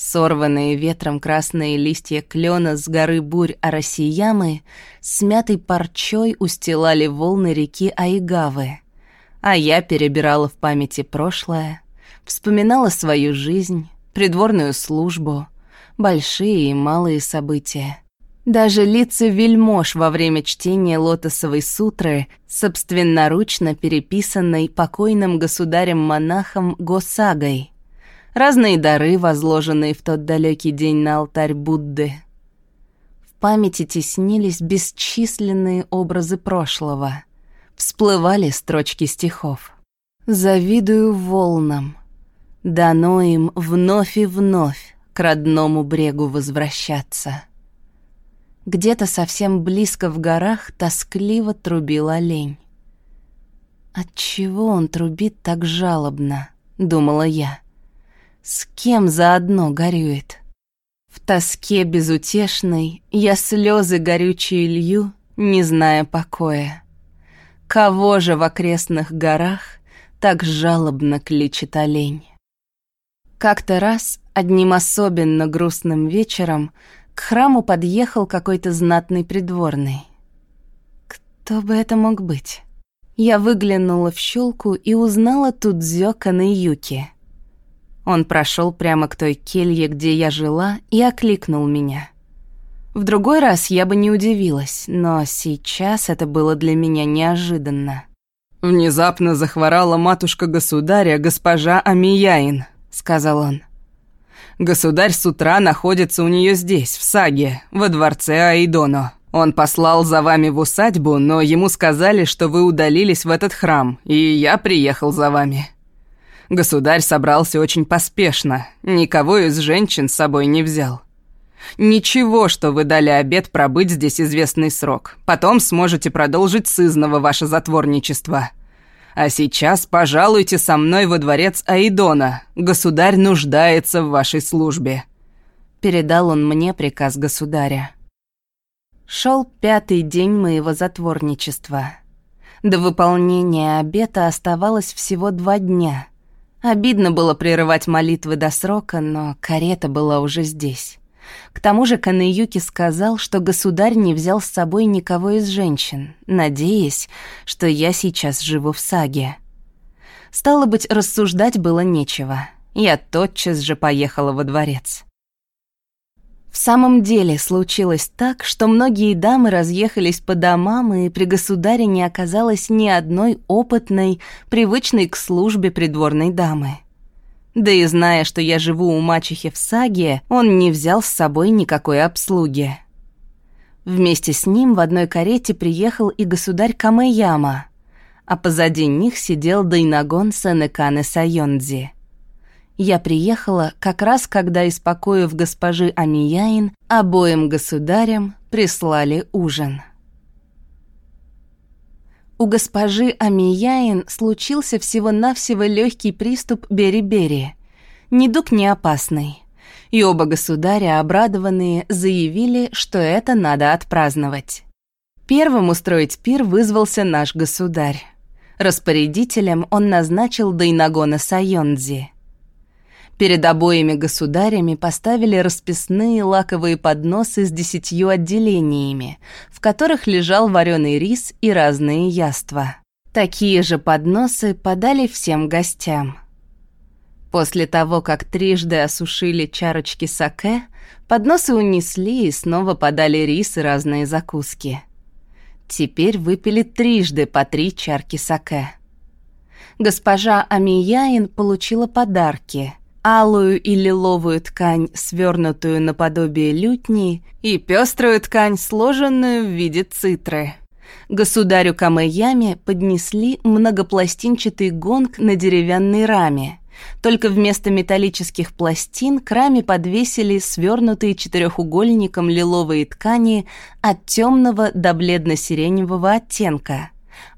Сорванные ветром красные листья клена с горы бурь Арасиямы смятой парчой устилали волны реки Айгавы, а я перебирала в памяти прошлое, вспоминала свою жизнь, придворную службу, большие и малые события. Даже лица вельмож во время чтения лотосовой сутры, собственноручно переписанной покойным государем-монахом Госагой. Разные дары, возложенные в тот далекий день на алтарь Будды. В памяти теснились бесчисленные образы прошлого. Всплывали строчки стихов. «Завидую волнам, дано им вновь и вновь к родному брегу возвращаться». Где-то совсем близко в горах тоскливо трубил олень. «Отчего он трубит так жалобно?» — думала я. «С кем заодно горюет?» В тоске безутешной я слезы горючие лью, не зная покоя. Кого же в окрестных горах так жалобно кличет олень? Как-то раз, одним особенно грустным вечером, к храму подъехал какой-то знатный придворный. Кто бы это мог быть? Я выглянула в щелку и узнала Тудзё Канэюки. Он прошел прямо к той келье, где я жила, и окликнул меня. В другой раз я бы не удивилась, но сейчас это было для меня неожиданно. «Внезапно захворала матушка государя, госпожа Амияин», — сказал он. Государь с утра находится у нее здесь, в Саге, во дворце Аидоно. Он послал за вами в усадьбу, но ему сказали, что вы удалились в этот храм, и я приехал за вами. Государь собрался очень поспешно, никого из женщин с собой не взял. Ничего, что вы дали обед пробыть здесь известный срок. Потом сможете продолжить сызново ваше затворничество. А сейчас пожалуйте со мной во дворец Аидона. Государь нуждается в вашей службе». Передал он мне приказ государя. Шел пятый день моего затворничества. До выполнения обета оставалось всего два дня. Обидно было прерывать молитвы до срока, но карета была уже здесь. К тому же Канеюки сказал, что государь не взял с собой никого из женщин, надеясь, что я сейчас живу в саге. Стало быть, рассуждать было нечего. Я тотчас же поехала во дворец. В самом деле случилось так, что многие дамы разъехались по домам, и при государе не оказалось ни одной опытной, привычной к службе придворной дамы. Да и зная, что я живу у мачехи в Саге, он не взял с собой никакой обслуги. Вместе с ним в одной карете приехал и государь Камэяма, а позади них сидел Дайнагон Сенекане Сайондзи. Я приехала как раз, когда из покоев госпожи Амияин обоим государям прислали ужин. У госпожи Амияин случился всего-навсего легкий приступ бери-бери. Недуг не опасный. И оба государя, обрадованные, заявили, что это надо отпраздновать. Первым устроить пир вызвался наш государь. Распорядителем он назначил Дайнагона Сайондзи. Перед обоими государями поставили расписные лаковые подносы с десятью отделениями, в которых лежал вареный рис и разные яства. Такие же подносы подали всем гостям. После того, как трижды осушили чарочки саке, подносы унесли и снова подали рис и разные закуски. Теперь выпили трижды по три чарки саке. Госпожа Амияин получила подарки — алую и лиловую ткань, свернутую наподобие лютни, и пеструю ткань, сложенную в виде цитры. Государю Камэяме поднесли многопластинчатый гонг на деревянной раме. Только вместо металлических пластин к раме подвесили свернутые четырехугольником лиловые ткани от темного до бледно-сиреневого оттенка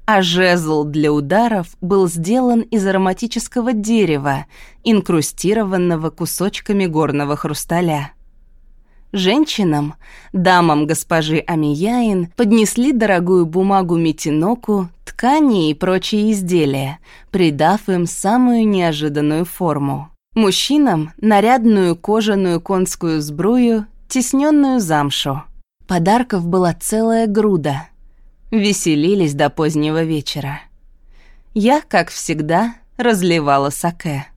а жезл для ударов был сделан из ароматического дерева, инкрустированного кусочками горного хрусталя. Женщинам, дамам госпожи Амияин, поднесли дорогую бумагу метиноку, ткани и прочие изделия, придав им самую неожиданную форму. Мужчинам — нарядную кожаную конскую сбрую, тесненную замшу. Подарков была целая груда — веселились до позднего вечера. Я, как всегда, разливала саке.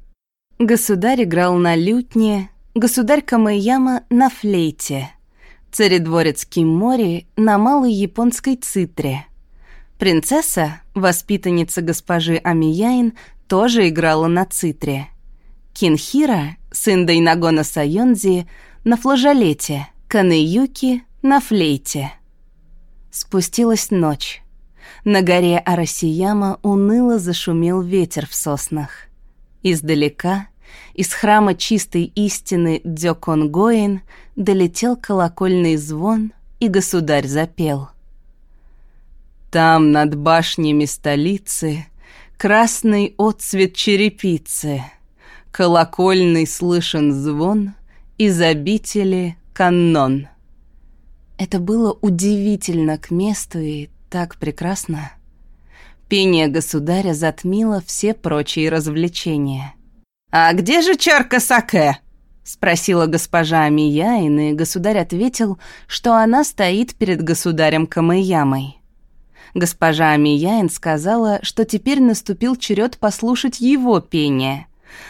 Государь играл на лютне, государь Камэяма на флейте, царедворец Киммори на малой японской цитре. Принцесса, воспитанница госпожи Амияин, тоже играла на цитре. Кинхира, сын Дайнагона Сайонзи, на флажолете, Канеюки на флейте. Спустилась ночь. На горе Арасияма уныло зашумел ветер в соснах. Издалека, из храма чистой истины Дзёконгоин, долетел колокольный звон, и государь запел. Там над башнями столицы Красный отцвет черепицы, Колокольный слышен звон Из обители каннон. Это было удивительно к месту и так прекрасно. Пение государя затмило все прочие развлечения. «А где же чарка саке?» — спросила госпожа Амияин, и государь ответил, что она стоит перед государем Камыямой. Госпожа Амияин сказала, что теперь наступил черед послушать его пение,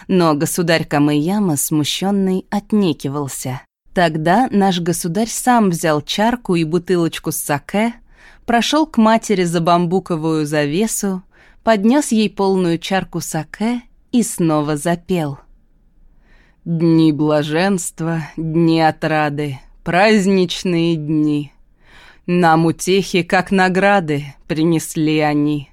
но государь Камыяма, смущенный, отнекивался. Тогда наш государь сам взял чарку и бутылочку с саке, прошел к матери за бамбуковую завесу, поднес ей полную чарку саке и снова запел. «Дни блаженства, дни отрады, праздничные дни. Нам утехи, как награды, принесли они.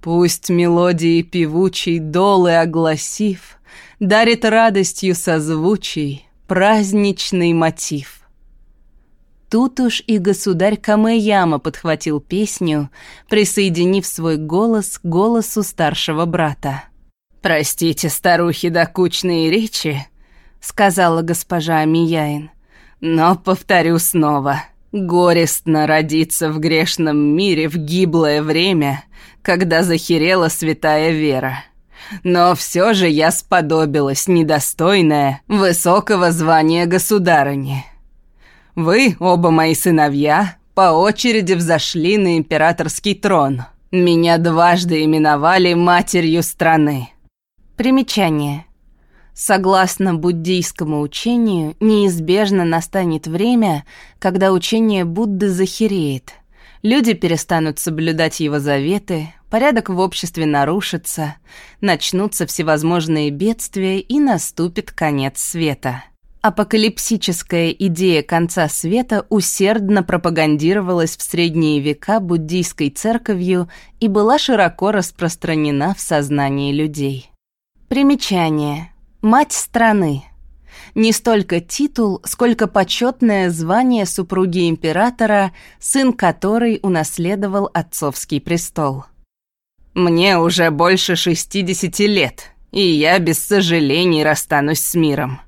Пусть мелодии певучей долы огласив, дарит радостью созвучий, праздничный мотив. Тут уж и государь Камэяма подхватил песню, присоединив свой голос к голосу старшего брата. «Простите, старухи, докучные речи», — сказала госпожа Амияин, «но повторю снова». Горестно родиться в грешном мире в гиблое время, когда захерела святая вера. Но все же я сподобилась, недостойная высокого звания государыни. Вы, оба мои сыновья, по очереди взошли на императорский трон. Меня дважды именовали матерью страны. Примечание. Согласно буддийскому учению, неизбежно настанет время, когда учение Будды захереет. Люди перестанут соблюдать его заветы, порядок в обществе нарушится, начнутся всевозможные бедствия и наступит конец света. Апокалипсическая идея конца света усердно пропагандировалась в средние века буддийской церковью и была широко распространена в сознании людей. Примечание. Мать страны. Не столько титул, сколько почетное звание супруги императора, сын которой унаследовал отцовский престол. «Мне уже больше 60 лет, и я без сожалений расстанусь с миром.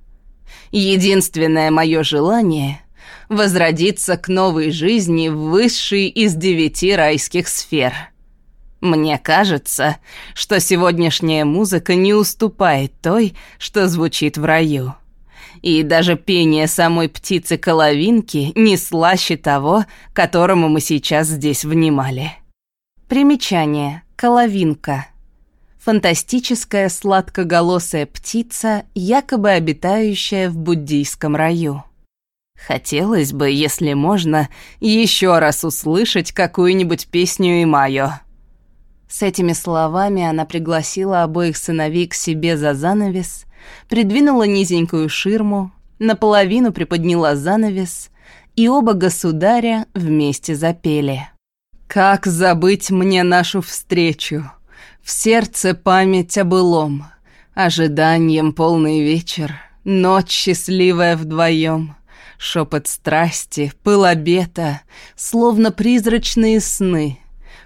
Единственное мое желание — возродиться к новой жизни в высшей из девяти райских сфер. Мне кажется, что сегодняшняя музыка не уступает той, что звучит в раю» и даже пение самой птицы-коловинки не слаще того, которому мы сейчас здесь внимали. Примечание. Коловинка. Фантастическая сладкоголосая птица, якобы обитающая в буддийском раю. Хотелось бы, если можно, еще раз услышать какую-нибудь песню Имайо. С этими словами она пригласила обоих сыновей к себе за занавес придвинула низенькую ширму, наполовину приподняла занавес, и оба государя вместе запели. «Как забыть мне нашу встречу? В сердце память о былом, ожиданием полный вечер, ночь счастливая вдвоем». Шепот страсти, пыл обета, словно призрачные сны.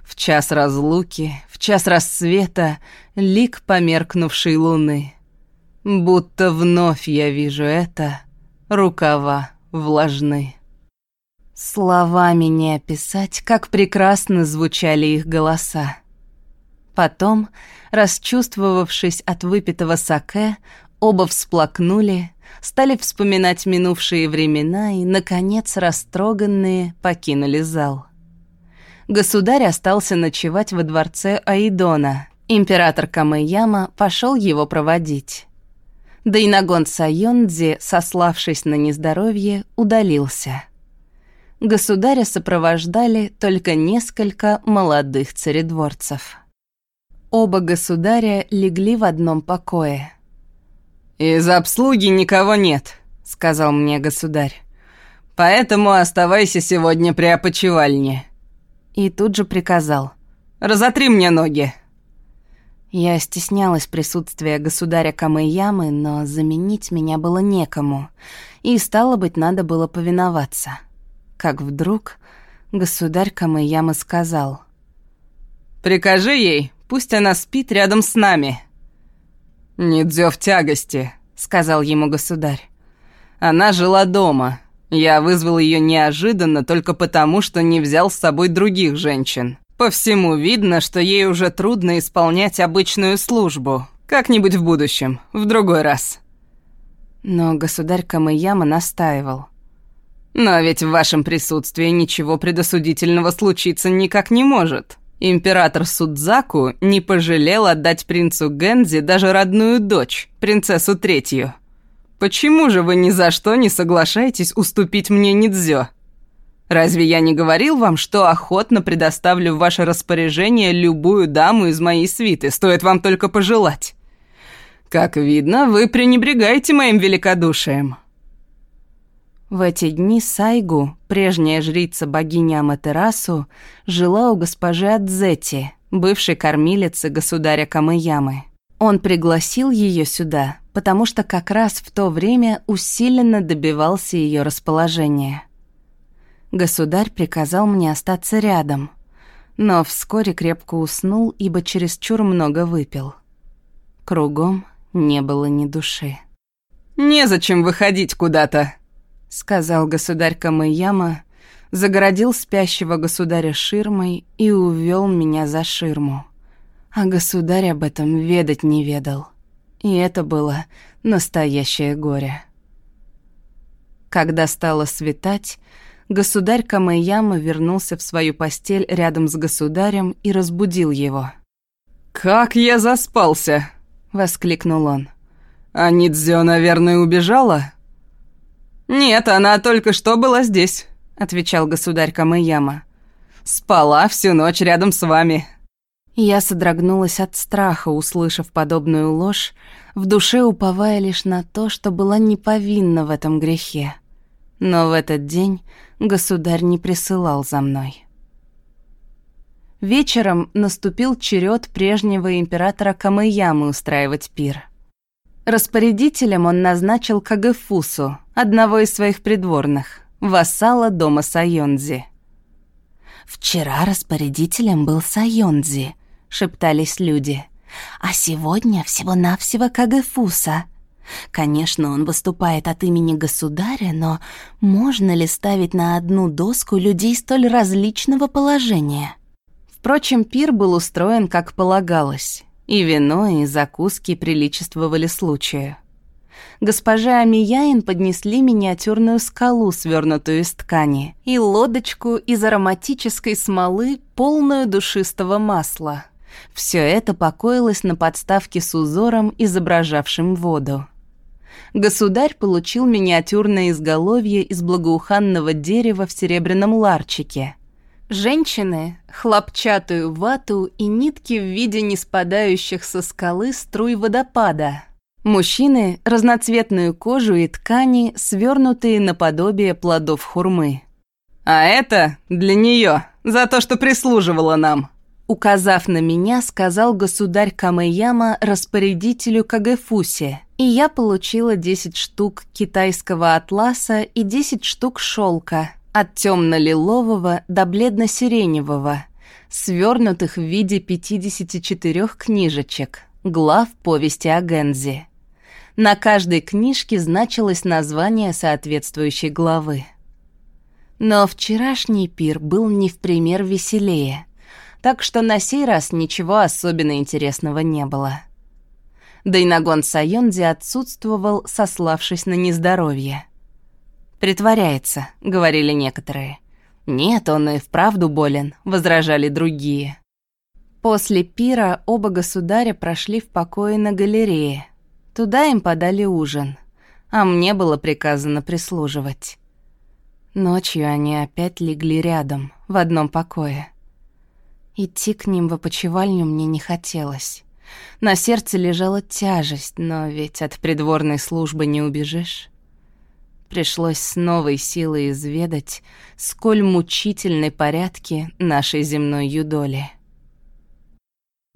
В час разлуки, в час рассвета, лик померкнувшей луны. Будто вновь я вижу это, рукава влажны. Словами не описать, как прекрасно звучали их голоса. Потом, расчувствовавшись от выпитого саке, оба всплакнули, стали вспоминать минувшие времена и, наконец, растроганные, покинули зал. Государь остался ночевать во дворце Аидона. Император Камэяма пошел его проводить. Да и Нагон Сайондзи, сославшись на нездоровье, удалился. Государя сопровождали только несколько молодых царедворцев. Оба государя легли в одном покое. «Из обслуги никого нет», — сказал мне государь. «Поэтому оставайся сегодня при опочивальне». И тут же приказал. «Разотри мне ноги». Я стеснялась присутствия государя Камэямы, но заменить меня было некому, и, стало быть, надо было повиноваться. Как вдруг государь Камэяма сказал. «Прикажи ей, пусть она спит рядом с нами». «Не дзё тягости», — сказал ему государь. «Она жила дома. Я вызвал ее неожиданно только потому, что не взял с собой других женщин. По всему видно, что ей уже трудно исполнять обычную службу. Как-нибудь в будущем, в другой раз. Но государь Камыяма настаивал. Но ведь в вашем присутствии ничего предосудительного случиться никак не может. Император Судзаку не пожалел отдать принцу Гензи даже родную дочь, принцессу Третью. Почему же вы ни за что не соглашаетесь уступить мне Нидзё? Разве я не говорил вам, что охотно предоставлю в ваше распоряжение любую даму из моей свиты, стоит вам только пожелать? Как видно, вы пренебрегаете моим великодушием». В эти дни Сайгу, прежняя жрица богини Аматерасу, жила у госпожи Адзети, бывшей кормилицы государя Камыямы. Он пригласил ее сюда, потому что как раз в то время усиленно добивался ее расположения. Государь приказал мне остаться рядом, но вскоре крепко уснул, ибо чересчур много выпил. Кругом не было ни души. «Незачем выходить куда-то», — сказал государь Камыяма, загородил спящего государя ширмой и увел меня за ширму. А государь об этом ведать не ведал. И это было настоящее горе. Когда стало светать, государь Камэяма вернулся в свою постель рядом с государем и разбудил его. «Как я заспался!» — воскликнул он. «А Нидзё, наверное, убежала?» «Нет, она только что была здесь», — отвечал государь Камэяма. «Спала всю ночь рядом с вами». Я содрогнулась от страха, услышав подобную ложь, в душе уповая лишь на то, что была не повинна в этом грехе. Но в этот день государь не присылал за мной. Вечером наступил черед прежнего императора Камыямы устраивать пир. Распорядителем он назначил Кагэфусу, одного из своих придворных, вассала дома Сайонзи. «Вчера распорядителем был Сайонзи», — шептались люди. «А сегодня всего-навсего Кагэфуса». Конечно, он выступает от имени государя, но можно ли ставить на одну доску людей столь различного положения? Впрочем, пир был устроен как полагалось. И вино, и закуски приличествовали случаю. Госпоже Амияин поднесли миниатюрную скалу, свернутую из ткани, и лодочку из ароматической смолы, полную душистого масла. Все это покоилось на подставке с узором, изображавшим воду. Государь получил миниатюрное изголовье из благоуханного дерева в серебряном ларчике — Женщины — хлопчатую вату и нитки в виде неспадающих со скалы струй водопада. Мужчины — разноцветную кожу и ткани, свернутые наподобие плодов хурмы. «А это для нее, за то, что прислуживала нам», Указав на меня, сказал государь Камэяма распорядителю Кагэфусе, и я получила 10 штук китайского атласа и 10 штук шелка, от темно-лилового до бледно-сиреневого, свернутых в виде 54 книжечек, глав повести о Гензе. На каждой книжке значилось название соответствующей главы. Но вчерашний пир был не в пример веселее, так что на сей раз ничего особенно интересного не было. Дайнагон Сайонзи отсутствовал, сославшись на нездоровье. «Притворяется», — говорили некоторые. «Нет, он и вправду болен», — возражали другие. После пира оба государя прошли в покое на галерее. Туда им подали ужин, а мне было приказано прислуживать. Ночью они опять легли рядом, в одном покое. Идти к ним в опочивальню мне не хотелось. На сердце лежала тяжесть, но ведь от придворной службы не убежишь. Пришлось с новой силой изведать, сколь мучительны порядки нашей земной юдоли.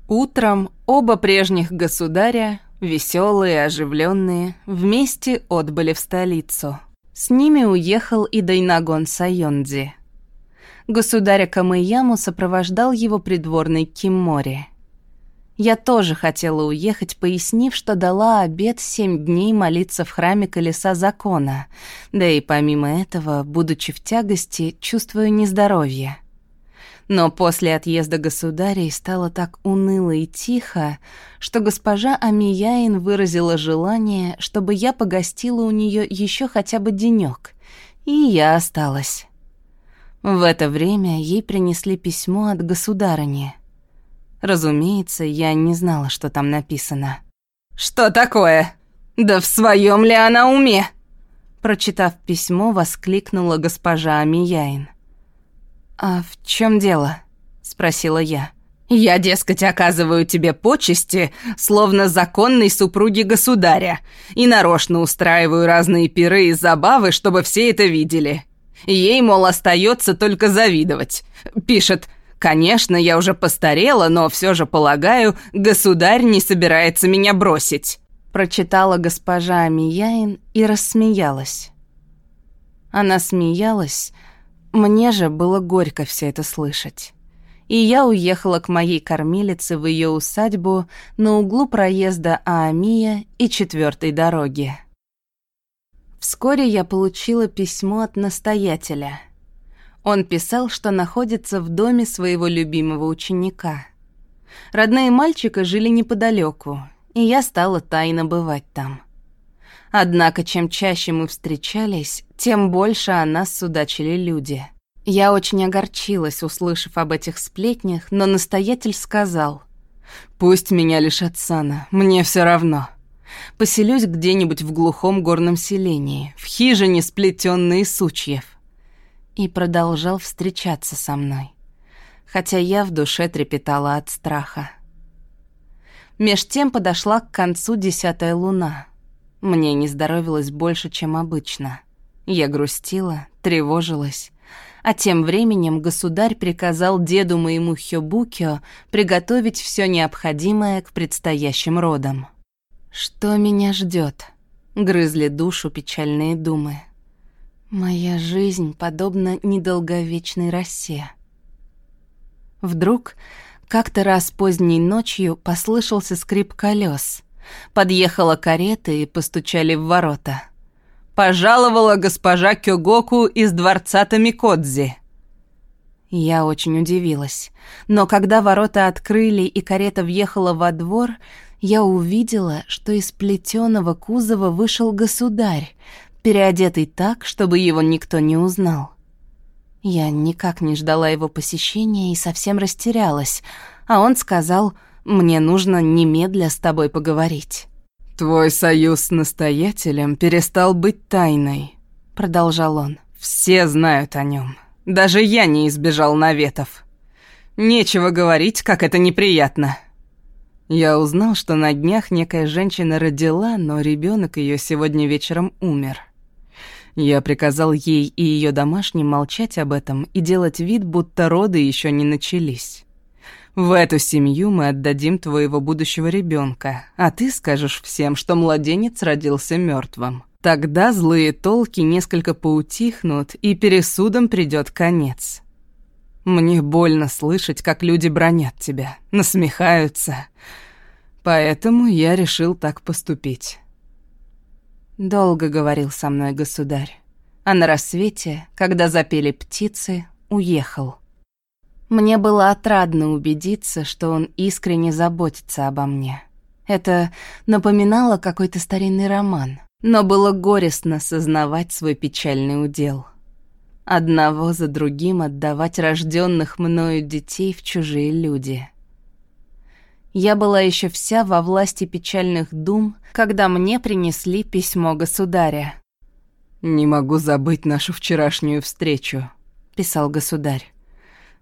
Утром оба прежних государя, веселые, оживленные, вместе отбыли в столицу. С ними уехал и Дайнагон Сайонди. Государя Камыяму сопровождал его придворный Киммори. Я тоже хотела уехать, пояснив, что дала обед семь дней молиться в храме колеса закона, да и помимо этого, будучи в тягости, чувствую нездоровье. Но после отъезда государей стало так уныло и тихо, что госпожа Амияин выразила желание, чтобы я погостила у нее еще хотя бы денек, и я осталась. В это время ей принесли письмо от государыни — Разумеется, я не знала, что там написано. «Что такое? Да в своем ли она уме?» Прочитав письмо, воскликнула госпожа Амияин. «А в чем дело?» — спросила я. «Я, дескать, оказываю тебе почести, словно законной супруги государя, и нарочно устраиваю разные пиры и забавы, чтобы все это видели. Ей, мол, остается только завидовать. Пишет, Конечно, я уже постарела, но все же полагаю, государь не собирается меня бросить. Прочитала госпожа Амияин и рассмеялась. Она смеялась, мне же было горько все это слышать. И я уехала к моей кормилице в ее усадьбу на углу проезда Аамия и четвертой дороги. Вскоре я получила письмо от настоятеля — он писал, что находится в доме своего любимого ученика. Родные мальчика жили неподалеку, и я стала тайно бывать там. Однако, чем чаще мы встречались, тем больше о нас судачили люди. Я очень огорчилась, услышав об этих сплетнях, но настоятель сказал, «Пусть меня лишат сана, мне все равно. Поселюсь где-нибудь в глухом горном селении, в хижине, сплетенной из сучьев и продолжал встречаться со мной, хотя я в душе трепетала от страха. Меж тем подошла к концу десятая луна. Мне не здоровилось больше, чем обычно. Я грустила, тревожилась, а тем временем государь приказал деду моему Хёбукё приготовить все необходимое к предстоящим родам. Что меня ждет? Грызли душу печальные думы. Моя жизнь подобна недолговечной росе. Вдруг, как-то раз поздней ночью послышался скрип колес. Подъехала карета и постучали в ворота. «Пожаловала госпожа Кёгоку из дворца Тамикодзи», я очень удивилась. Но когда ворота открыли и карета въехала во двор, я увидела, что из плетеного кузова вышел государь, переодетый так, чтобы его никто не узнал. Я никак не ждала его посещения и совсем растерялась, а он сказал, «Мне нужно немедля с тобой поговорить». «Твой союз с настоятелем перестал быть тайной», — продолжал он. «Все знают о нем. Даже я не избежал наветов. Нечего говорить, как это неприятно. Я узнал, что на днях некая женщина родила, но ребенок ее сегодня вечером умер. Я приказал ей и ее домашним молчать об этом и делать вид, будто роды еще не начались. В эту семью мы отдадим твоего будущего ребенка, а ты скажешь всем, что младенец родился мертвым. Тогда злые толки несколько поутихнут, и пересудом придет конец. Мне больно слышать, как люди бронят тебя, насмехаются. Поэтому я решил так поступить. Долго говорил со мной государь, а на рассвете, когда запели птицы, уехал. Мне было отрадно убедиться, что он искренне заботится обо мне. Это напоминало какой-то старинный роман. Но было горестно сознавать свой печальный удел. Одного за другим отдавать рожденных мною детей в чужие люди. Я была еще вся во власти печальных дум, когда мне принесли письмо государя. «Не могу забыть нашу вчерашнюю встречу», — писал государь.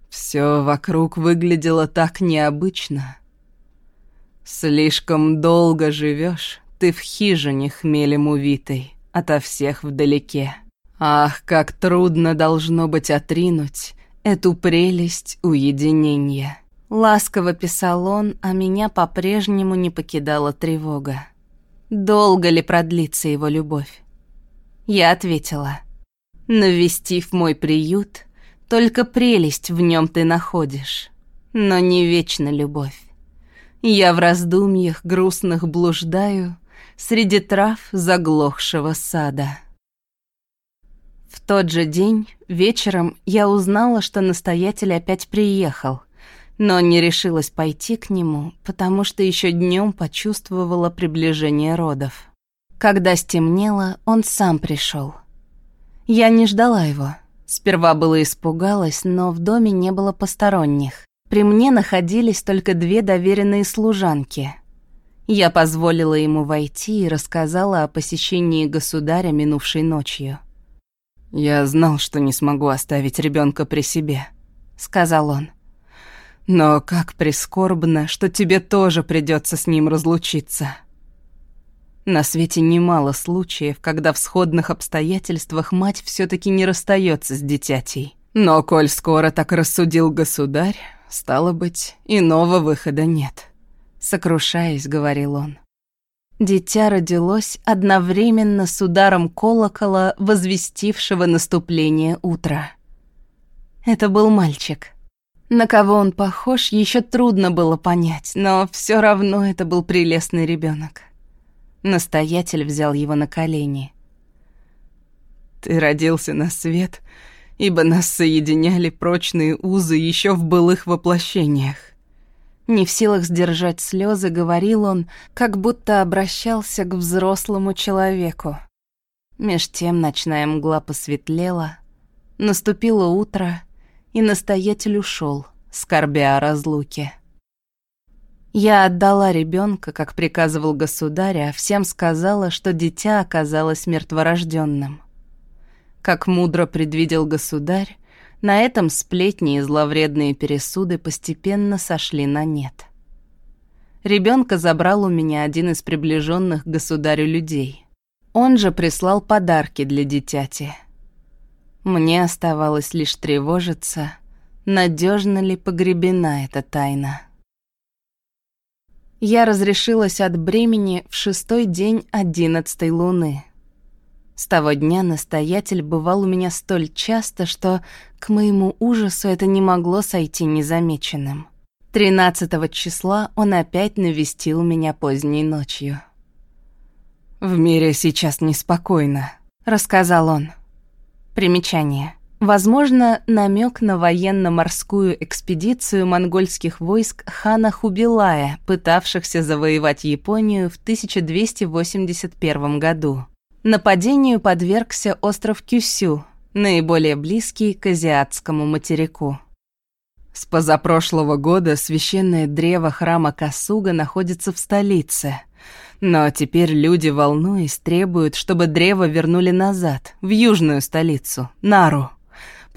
Все вокруг выглядело так необычно. Слишком долго живешь, ты в хижине хмелем увитой, ото всех вдалеке. Ах, как трудно должно быть отринуть эту прелесть уединения. Ласково писал он, а меня по-прежнему не покидала тревога. Долго ли продлится его любовь? Я ответила. Навестив мой приют, только прелесть в нем ты находишь, но не вечно любовь. Я в раздумьях грустных блуждаю, среди трав заглохшего сада. В тот же день, вечером, я узнала, что настоятель опять приехал, но не решилась пойти к нему, потому что еще днем почувствовала приближение родов. Когда стемнело, он сам пришел. Я не ждала его. Сперва было испугалась, но в доме не было посторонних. При мне находились только две доверенные служанки — я позволила ему войти и рассказала о посещении государя минувшей ночью. «Я знал, что не смогу оставить ребенка при себе», — сказал он. «Но как прискорбно, что тебе тоже придется с ним разлучиться». На свете немало случаев, когда в сходных обстоятельствах мать все таки не расстается с дитятей. Но коль скоро так рассудил государь, стало быть, иного выхода нет сокрушаясь, говорил он. Дитя родилось одновременно с ударом колокола, возвестившего наступление утра. Это был мальчик. На кого он похож, еще трудно было понять, но все равно это был прелестный ребенок. Настоятель взял его на колени. «Ты родился на свет, ибо нас соединяли прочные узы еще в былых воплощениях. Не в силах сдержать слезы, говорил он, как будто обращался к взрослому человеку. Меж тем ночная мгла посветлела, наступило утро, и настоятель ушел, скорбя о разлуке. Я отдала ребенка, как приказывал государь, а всем сказала, что дитя оказалось мертворожденным. Как мудро предвидел государь, на этом сплетни и зловредные пересуды постепенно сошли на нет. Ребенка забрал у меня один из приближенных к государю людей. Он же прислал подарки для дитяти. Мне оставалось лишь тревожиться, надежно ли погребена эта тайна. Я разрешилась от бремени в шестой день одиннадцатой луны. С того дня настоятель бывал у меня столь часто, что, к моему ужасу, это не могло сойти незамеченным. Тринадцатого числа он опять навестил меня поздней ночью. «В мире сейчас неспокойно», — рассказал он. Примечание. Возможно, намек на военно-морскую экспедицию монгольских войск хана Хубилая, пытавшихся завоевать Японию в 1281 году. Нападению подвергся остров Кюсю, наиболее близкий к азиатскому материку. С позапрошлого года священное древо храма Касуга находится в столице. Но теперь люди, волнуясь, требуют, чтобы древо вернули назад, в южную столицу, Нару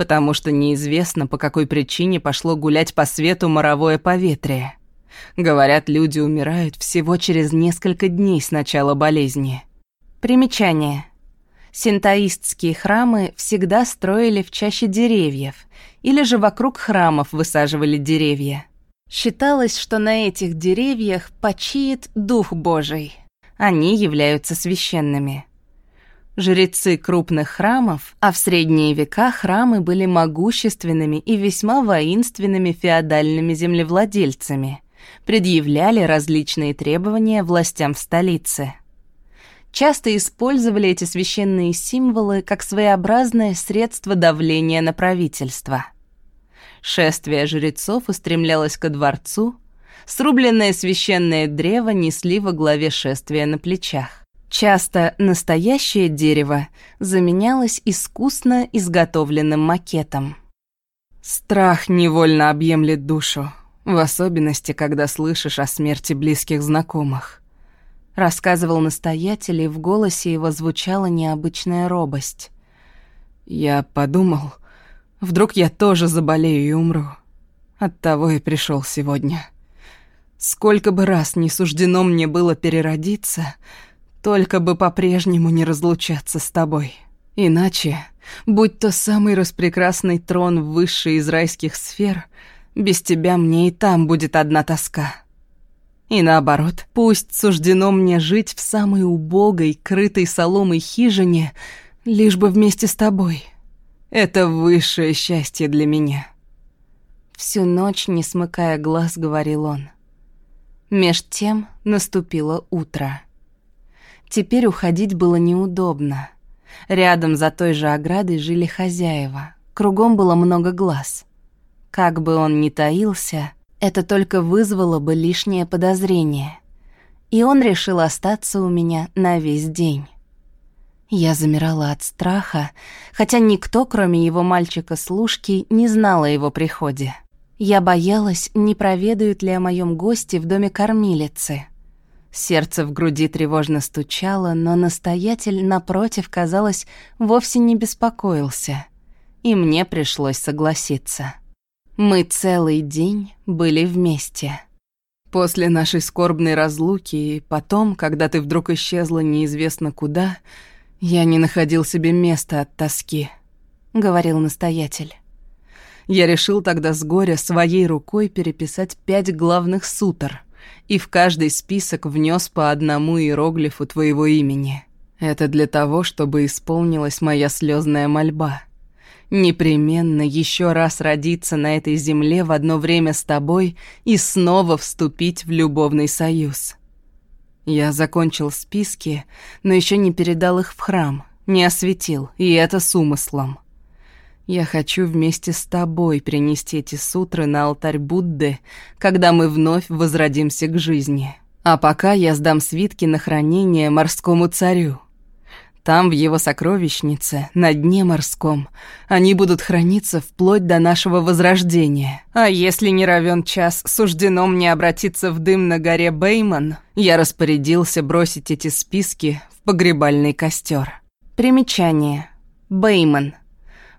потому что неизвестно, по какой причине пошло гулять по свету моровое поветрие. Говорят, люди умирают всего через несколько дней с начала болезни. Примечание. Синтоистские храмы всегда строили в чаще деревьев, или же вокруг храмов высаживали деревья. Считалось, что на этих деревьях почиет Дух Божий. Они являются священными жрецы крупных храмов, а в средние века храмы были могущественными и весьма воинственными феодальными землевладельцами, предъявляли различные требования властям в столице. Часто использовали эти священные символы как своеобразное средство давления на правительство. Шествие жрецов устремлялось ко дворцу, срубленное священное древо несли во главе шествия на плечах. Часто настоящее дерево заменялось искусно изготовленным макетом. Страх невольно объемлет душу, в особенности, когда слышишь о смерти близких знакомых. Рассказывал настоятель, и в голосе его звучала необычная робость. Я подумал, вдруг я тоже заболею и умру. Оттого и пришел сегодня. Сколько бы раз не суждено мне было переродиться — только бы по-прежнему не разлучаться с тобой. Иначе, будь то самый распрекрасный трон высший из райских сфер, без тебя мне и там будет одна тоска. И наоборот, пусть суждено мне жить в самой убогой, крытой соломой хижине, лишь бы вместе с тобой. Это высшее счастье для меня. Всю ночь, не смыкая глаз, говорил он. Меж тем наступило утро. Теперь уходить было неудобно. Рядом за той же оградой жили хозяева. Кругом было много глаз. Как бы он ни таился, это только вызвало бы лишнее подозрение. И он решил остаться у меня на весь день. Я замирала от страха, хотя никто, кроме его мальчика-служки, не знал о его приходе. Я боялась, не проведают ли о моем госте в доме кормилицы. Сердце в груди тревожно стучало, но настоятель, напротив, казалось, вовсе не беспокоился. И мне пришлось согласиться. Мы целый день были вместе. После нашей скорбной разлуки и потом, когда ты вдруг исчезла неизвестно куда, я не находил себе места от тоски, — говорил настоятель. Я решил тогда с горя своей рукой переписать пять главных сутр — и в каждый список внес по одному иероглифу твоего имени. Это для того, чтобы исполнилась моя слезная мольба. Непременно еще раз родиться на этой земле в одно время с тобой и снова вступить в любовный союз. Я закончил списки, но еще не передал их в храм, не осветил, и это с умыслом. Я хочу вместе с тобой принести эти сутры на алтарь Будды, когда мы вновь возродимся к жизни. А пока я сдам свитки на хранение морскому царю. Там, в его сокровищнице, на дне морском, они будут храниться вплоть до нашего возрождения. А если не равен час, суждено мне обратиться в дым на горе Бейман, я распорядился бросить эти списки в погребальный костер. Примечание. Бейман —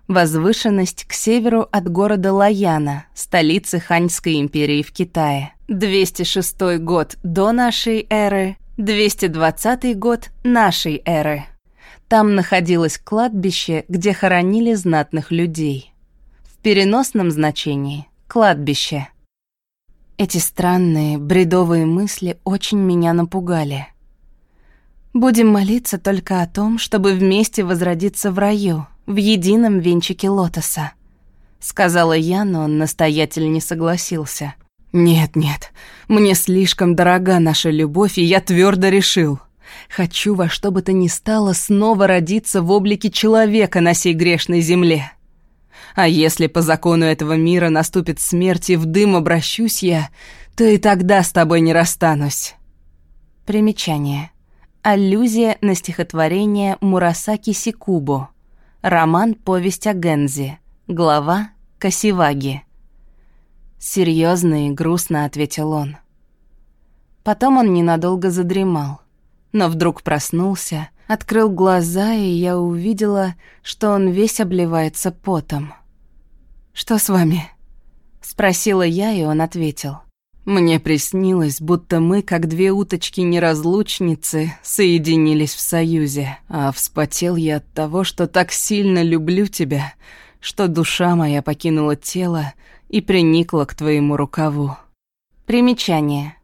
Возвышенность к северу от города Лаяна, столицы Ханьской империи в Китае. 206 год до нашей эры, 220 год нашей эры. Там находилось кладбище, где хоронили знатных людей. В переносном значении – кладбище. Эти странные, бредовые мысли очень меня напугали. Будем молиться только о том, чтобы вместе возродиться в раю, в едином венчике лотоса. Сказала я, но настоятель не согласился. «Нет-нет, мне слишком дорога наша любовь, и я твердо решил. Хочу во что бы то ни стало снова родиться в облике человека на сей грешной земле. А если по закону этого мира наступит смерть и в дым обращусь я, то и тогда с тобой не расстанусь». Примечание. Аллюзия на стихотворение Мурасаки Сикубо. Роман «Повесть о Гензи». Глава «Касиваги». Серьезно и грустно ответил он. Потом он ненадолго задремал, но вдруг проснулся, открыл глаза, и я увидела, что он весь обливается потом. «Что с вами?» — спросила я, и он ответил. Мне приснилось, будто мы, как две уточки-неразлучницы, соединились в союзе, а вспотел я от того, что так сильно люблю тебя, что душа моя покинула тело и приникла к твоему рукаву. Примечание.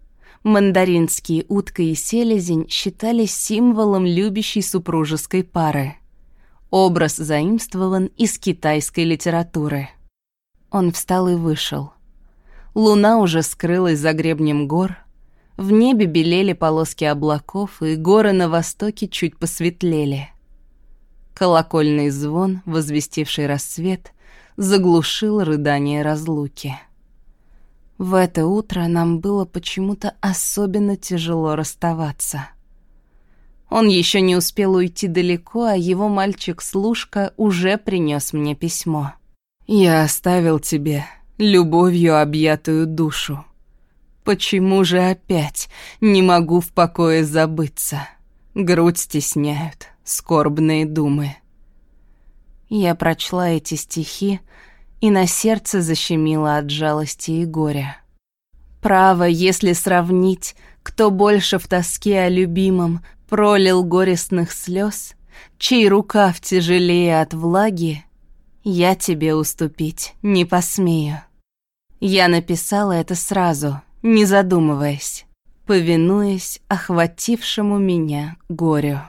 Мандаринские утка и селезень считались символом любящей супружеской пары. Образ заимствован из китайской литературы. Он встал и вышел. Луна уже скрылась за гребнем гор. В небе белели полоски облаков, и горы на востоке чуть посветлели. Колокольный звон, возвестивший рассвет, заглушил рыдание разлуки. В это утро нам было почему-то особенно тяжело расставаться. Он еще не успел уйти далеко, а его мальчик-служка уже принес мне письмо. «Я оставил тебе любовью объятую душу. Почему же опять не могу в покое забыться? Грудь стесняют скорбные думы. Я прочла эти стихи, и на сердце защемило от жалости и горя. Право, если сравнить, кто больше в тоске о любимом пролил горестных слез, чей рукав тяжелее от влаги, я тебе уступить не посмею. Я написала это сразу, не задумываясь, повинуясь охватившему меня горю.